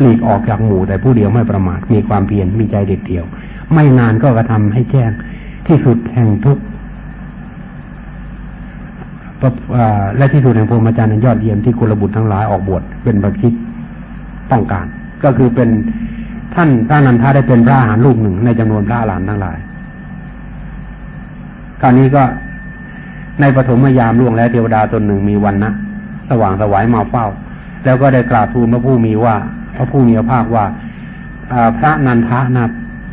หลีกออกจากหมู่แต่ผู้เดียวไม่ประมาทมีความเพียรมีใจเด็ดเดี่ยว ไม่นานก็กระทำให้แจ้งที่สุดแห่งทุกและที่สุดแห่งพรหมจรรย์ยอดเยี่ยมที่กุลบุตรทั้งหลายออกบวชเป็นประคิดต้องการ ก็คือเป็น ท่านพระนันทาได้เป็นพระอาหารลูกหนึ่งในจำนวนพระอรหันต์ทั้งหลาย คราวนี้ก็ในปฐมยามล่วงแล้วเทวดาตนหนึ่งมีวันนะสว่างสวายมาเฝ้า แล้วก็ได้กราบทูลพระผู้มีว่า พระผู้มีพระภาคว่าพระนันทะนะ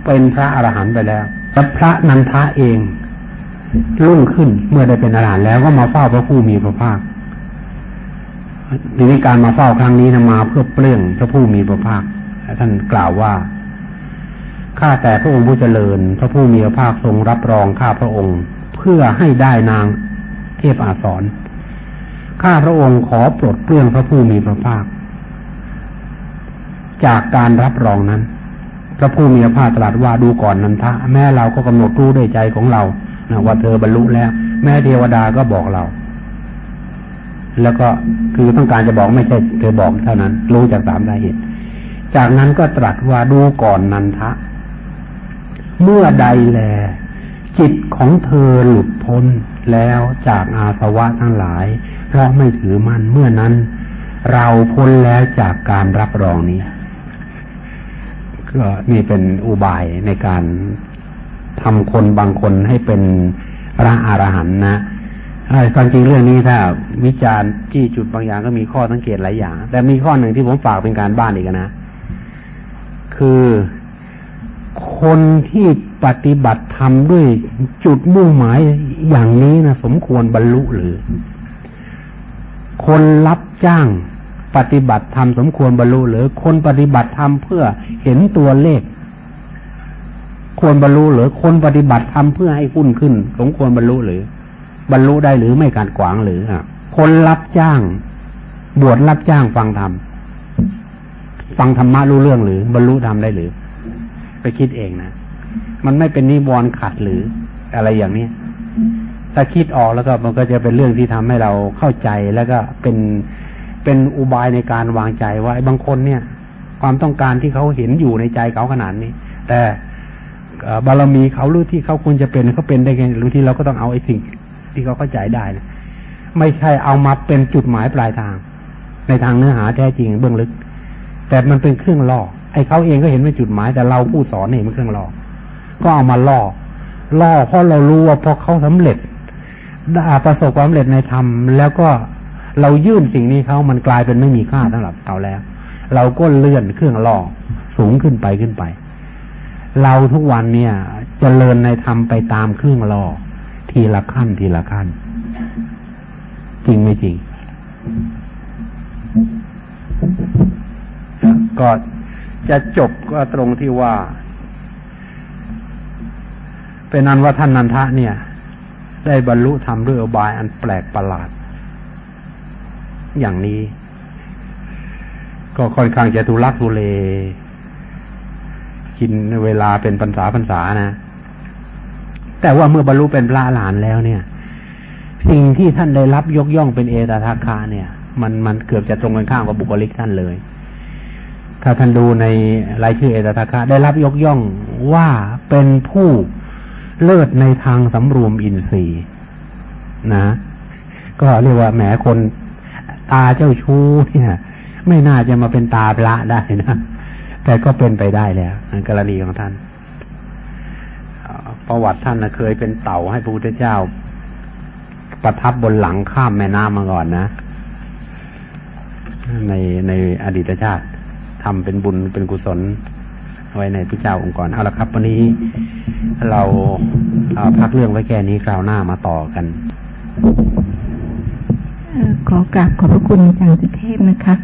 เป็นพระอรหันต์ไปแล้วและพระนันทะเองรุ่งขึ้นเมื่อได้เป็นอรหันต์แล้วก็มาเฝ้าพระผู้มีพระภาคทีนี้การมาเฝ้าครั้งนี้นะมาเพื่อเปลื้องพระผู้มีพระภาค ท่านกล่าวว่า ข้าแต่พระองค์ผู้เจริญ พระผู้มีพระภาคทรงรับรองข้าพระองค์ เพื่อให้ได้นางเทพอาสรข้าพระองค์ขอปลดเปลื้องพระผู้มีพระภาค จากการรับรองนั้น พระผู้มีพระภาคตรัสว่าดูก่อนนันทะ แม้เราก็กำหนดรู้ด้วยใจของเรานะว่าเธอบรรลุแล้ว แม่เทวดาก็บอกเรา แล้วก็คือต้องการจะบอกไม่ใช่เธอบอกเท่านั้น รู้จากสามสาเหตุ จากนั้นก็ตรัสว่าดูก่อนนันทะ เมื่อใดแล จิตของเธอหลุดพ้นแล้วจากอาสวะทั้งหลาย เพราะไม่ถือมั่นเมื่อนั้น เราพ้นแล้วจากการรับรองนี้ก็นี่เป็นอุบายในการทำคนบางคนให้เป็นพระอรหันต์นะความจริงเรื่องนี้ถ้าวิจารณ์ที่จุดบางอย่างก็มีข้อสังเกตหลายอย่าง แต่มีข้อหนึ่งที่ผมฝากเป็นการบ้านอีกนะ คือ คนที่ปฏิบัติธรรมด้วยจุดมุ่งหมายอย่างนี้นะสมควรบรรลุหรือ คนรับจ้างปฏิบัติธรรมสมควรบรรลุหรือ คนปฏิบัติธรรมเพื่อเห็นตัวเลข ควรบรรลุหรือ คนปฏิบัติธรรมเพื่อให้คุ้นขึ้น สมควรบรรลุหรือ บรรลุได้หรือไม่การขวางหรือคนรับจ้าง บวชรับจ้างฟังธรรม ฟังธรรมะรู้เรื่องหรือ บรรลุธรรมได้หรือ ไปคิดเองนะมันไม่เป็นนิวรณ์ขัดหรืออะไรอย่างนี้ถ้าคิดออกแล้วก็มันก็จะเป็นเรื่องที่ทำให้เราเข้าใจแล้วก็เป็นเป็นอุบายในการวางใจว่าไอ้บางคนเนี่ย ความต้องการที่เขาเห็นอยู่ในใจเขาขนาดนี้ แต่บารมีเขาหรือที่เขาควรจะเป็นเขาเป็นได้ไงหรือที่เราก็ต้องเอาไอ้สิ่งที่เขาเข้าใจได้นะไม่ใช่เอามาเป็นจุดหมายปลายทาง ในทางเนื้อหาแท้จริงเบื้องลึก แต่มันเป็นเครื่องล่อไอ้เขาเองก็เห็นเป็นจุดหมาย แต่เราผู้สอนเห็นเป็นเครื่องล่อก็เอามาล่อล่อเพราะเรารู้ว่าพอเขาสำเร็จประสบความสำเร็จในธรรมแล้วก็เรายื่นสิ่งนี้เขามันกลายเป็นไม่มีค่าสำหรับเขาแล้ว เราก็เลื่อนเครื่องล่อสูงขึ้นไปขึ้นไป เราทุกวันเนี่ยจเจริญในธรรมไปตามเครื่องล่อทีละขั้นทีละขั้น จริงไม่จริง ก็จะจบก็ตรงที่ว่า เป็นนั้นว่าท่านนันทะเนี่ย ได้บรรลุธรรมด้วยอบายอันแปลกประหลาด อย่างนี้ ก็ค่อนข้างจะทุลักทุเล กินเวลาเป็นพรรษาพรรษานะ แต่ว่าเมื่อบรรลุเป็นพระหลานแล้วเนี่ย สิ่งที่ท่านได้รับยกย่องเป็นเอตทัคคาเนี่ย มันมันเกือบจะตรงกันข้ามกับบุคลิกท่านเลย ถ้าท่านดูในรายชื่อเอตทัคคะ ได้รับยกย่องว่าเป็นผู้เลิศในทางสำรวมอินทรีย์นะก็เรียกว่าแหมคนตาเจ้าชู้เนี่ย ไม่น่าจะมาเป็นตาพระได้นะแต่ก็เป็นไปได้แล้วกรณีของท่าน ประวัติท่านนะเคยเป็นเต่าให้พระพุทธเจ้า ประทับบนหลังข้ามแม่น้ำมาก่อนนะ ในในอดีตชาติ ทำเป็นบุญเป็นกุศลไว้ในพระเจ้าองค์กรเอาละครับวันนี้เราเอาพักเรื่องไว้แค่นี้คราวหน้ามาต่อกันขอกราบขอบพระคุณอาจารย์สุเทพนะคะ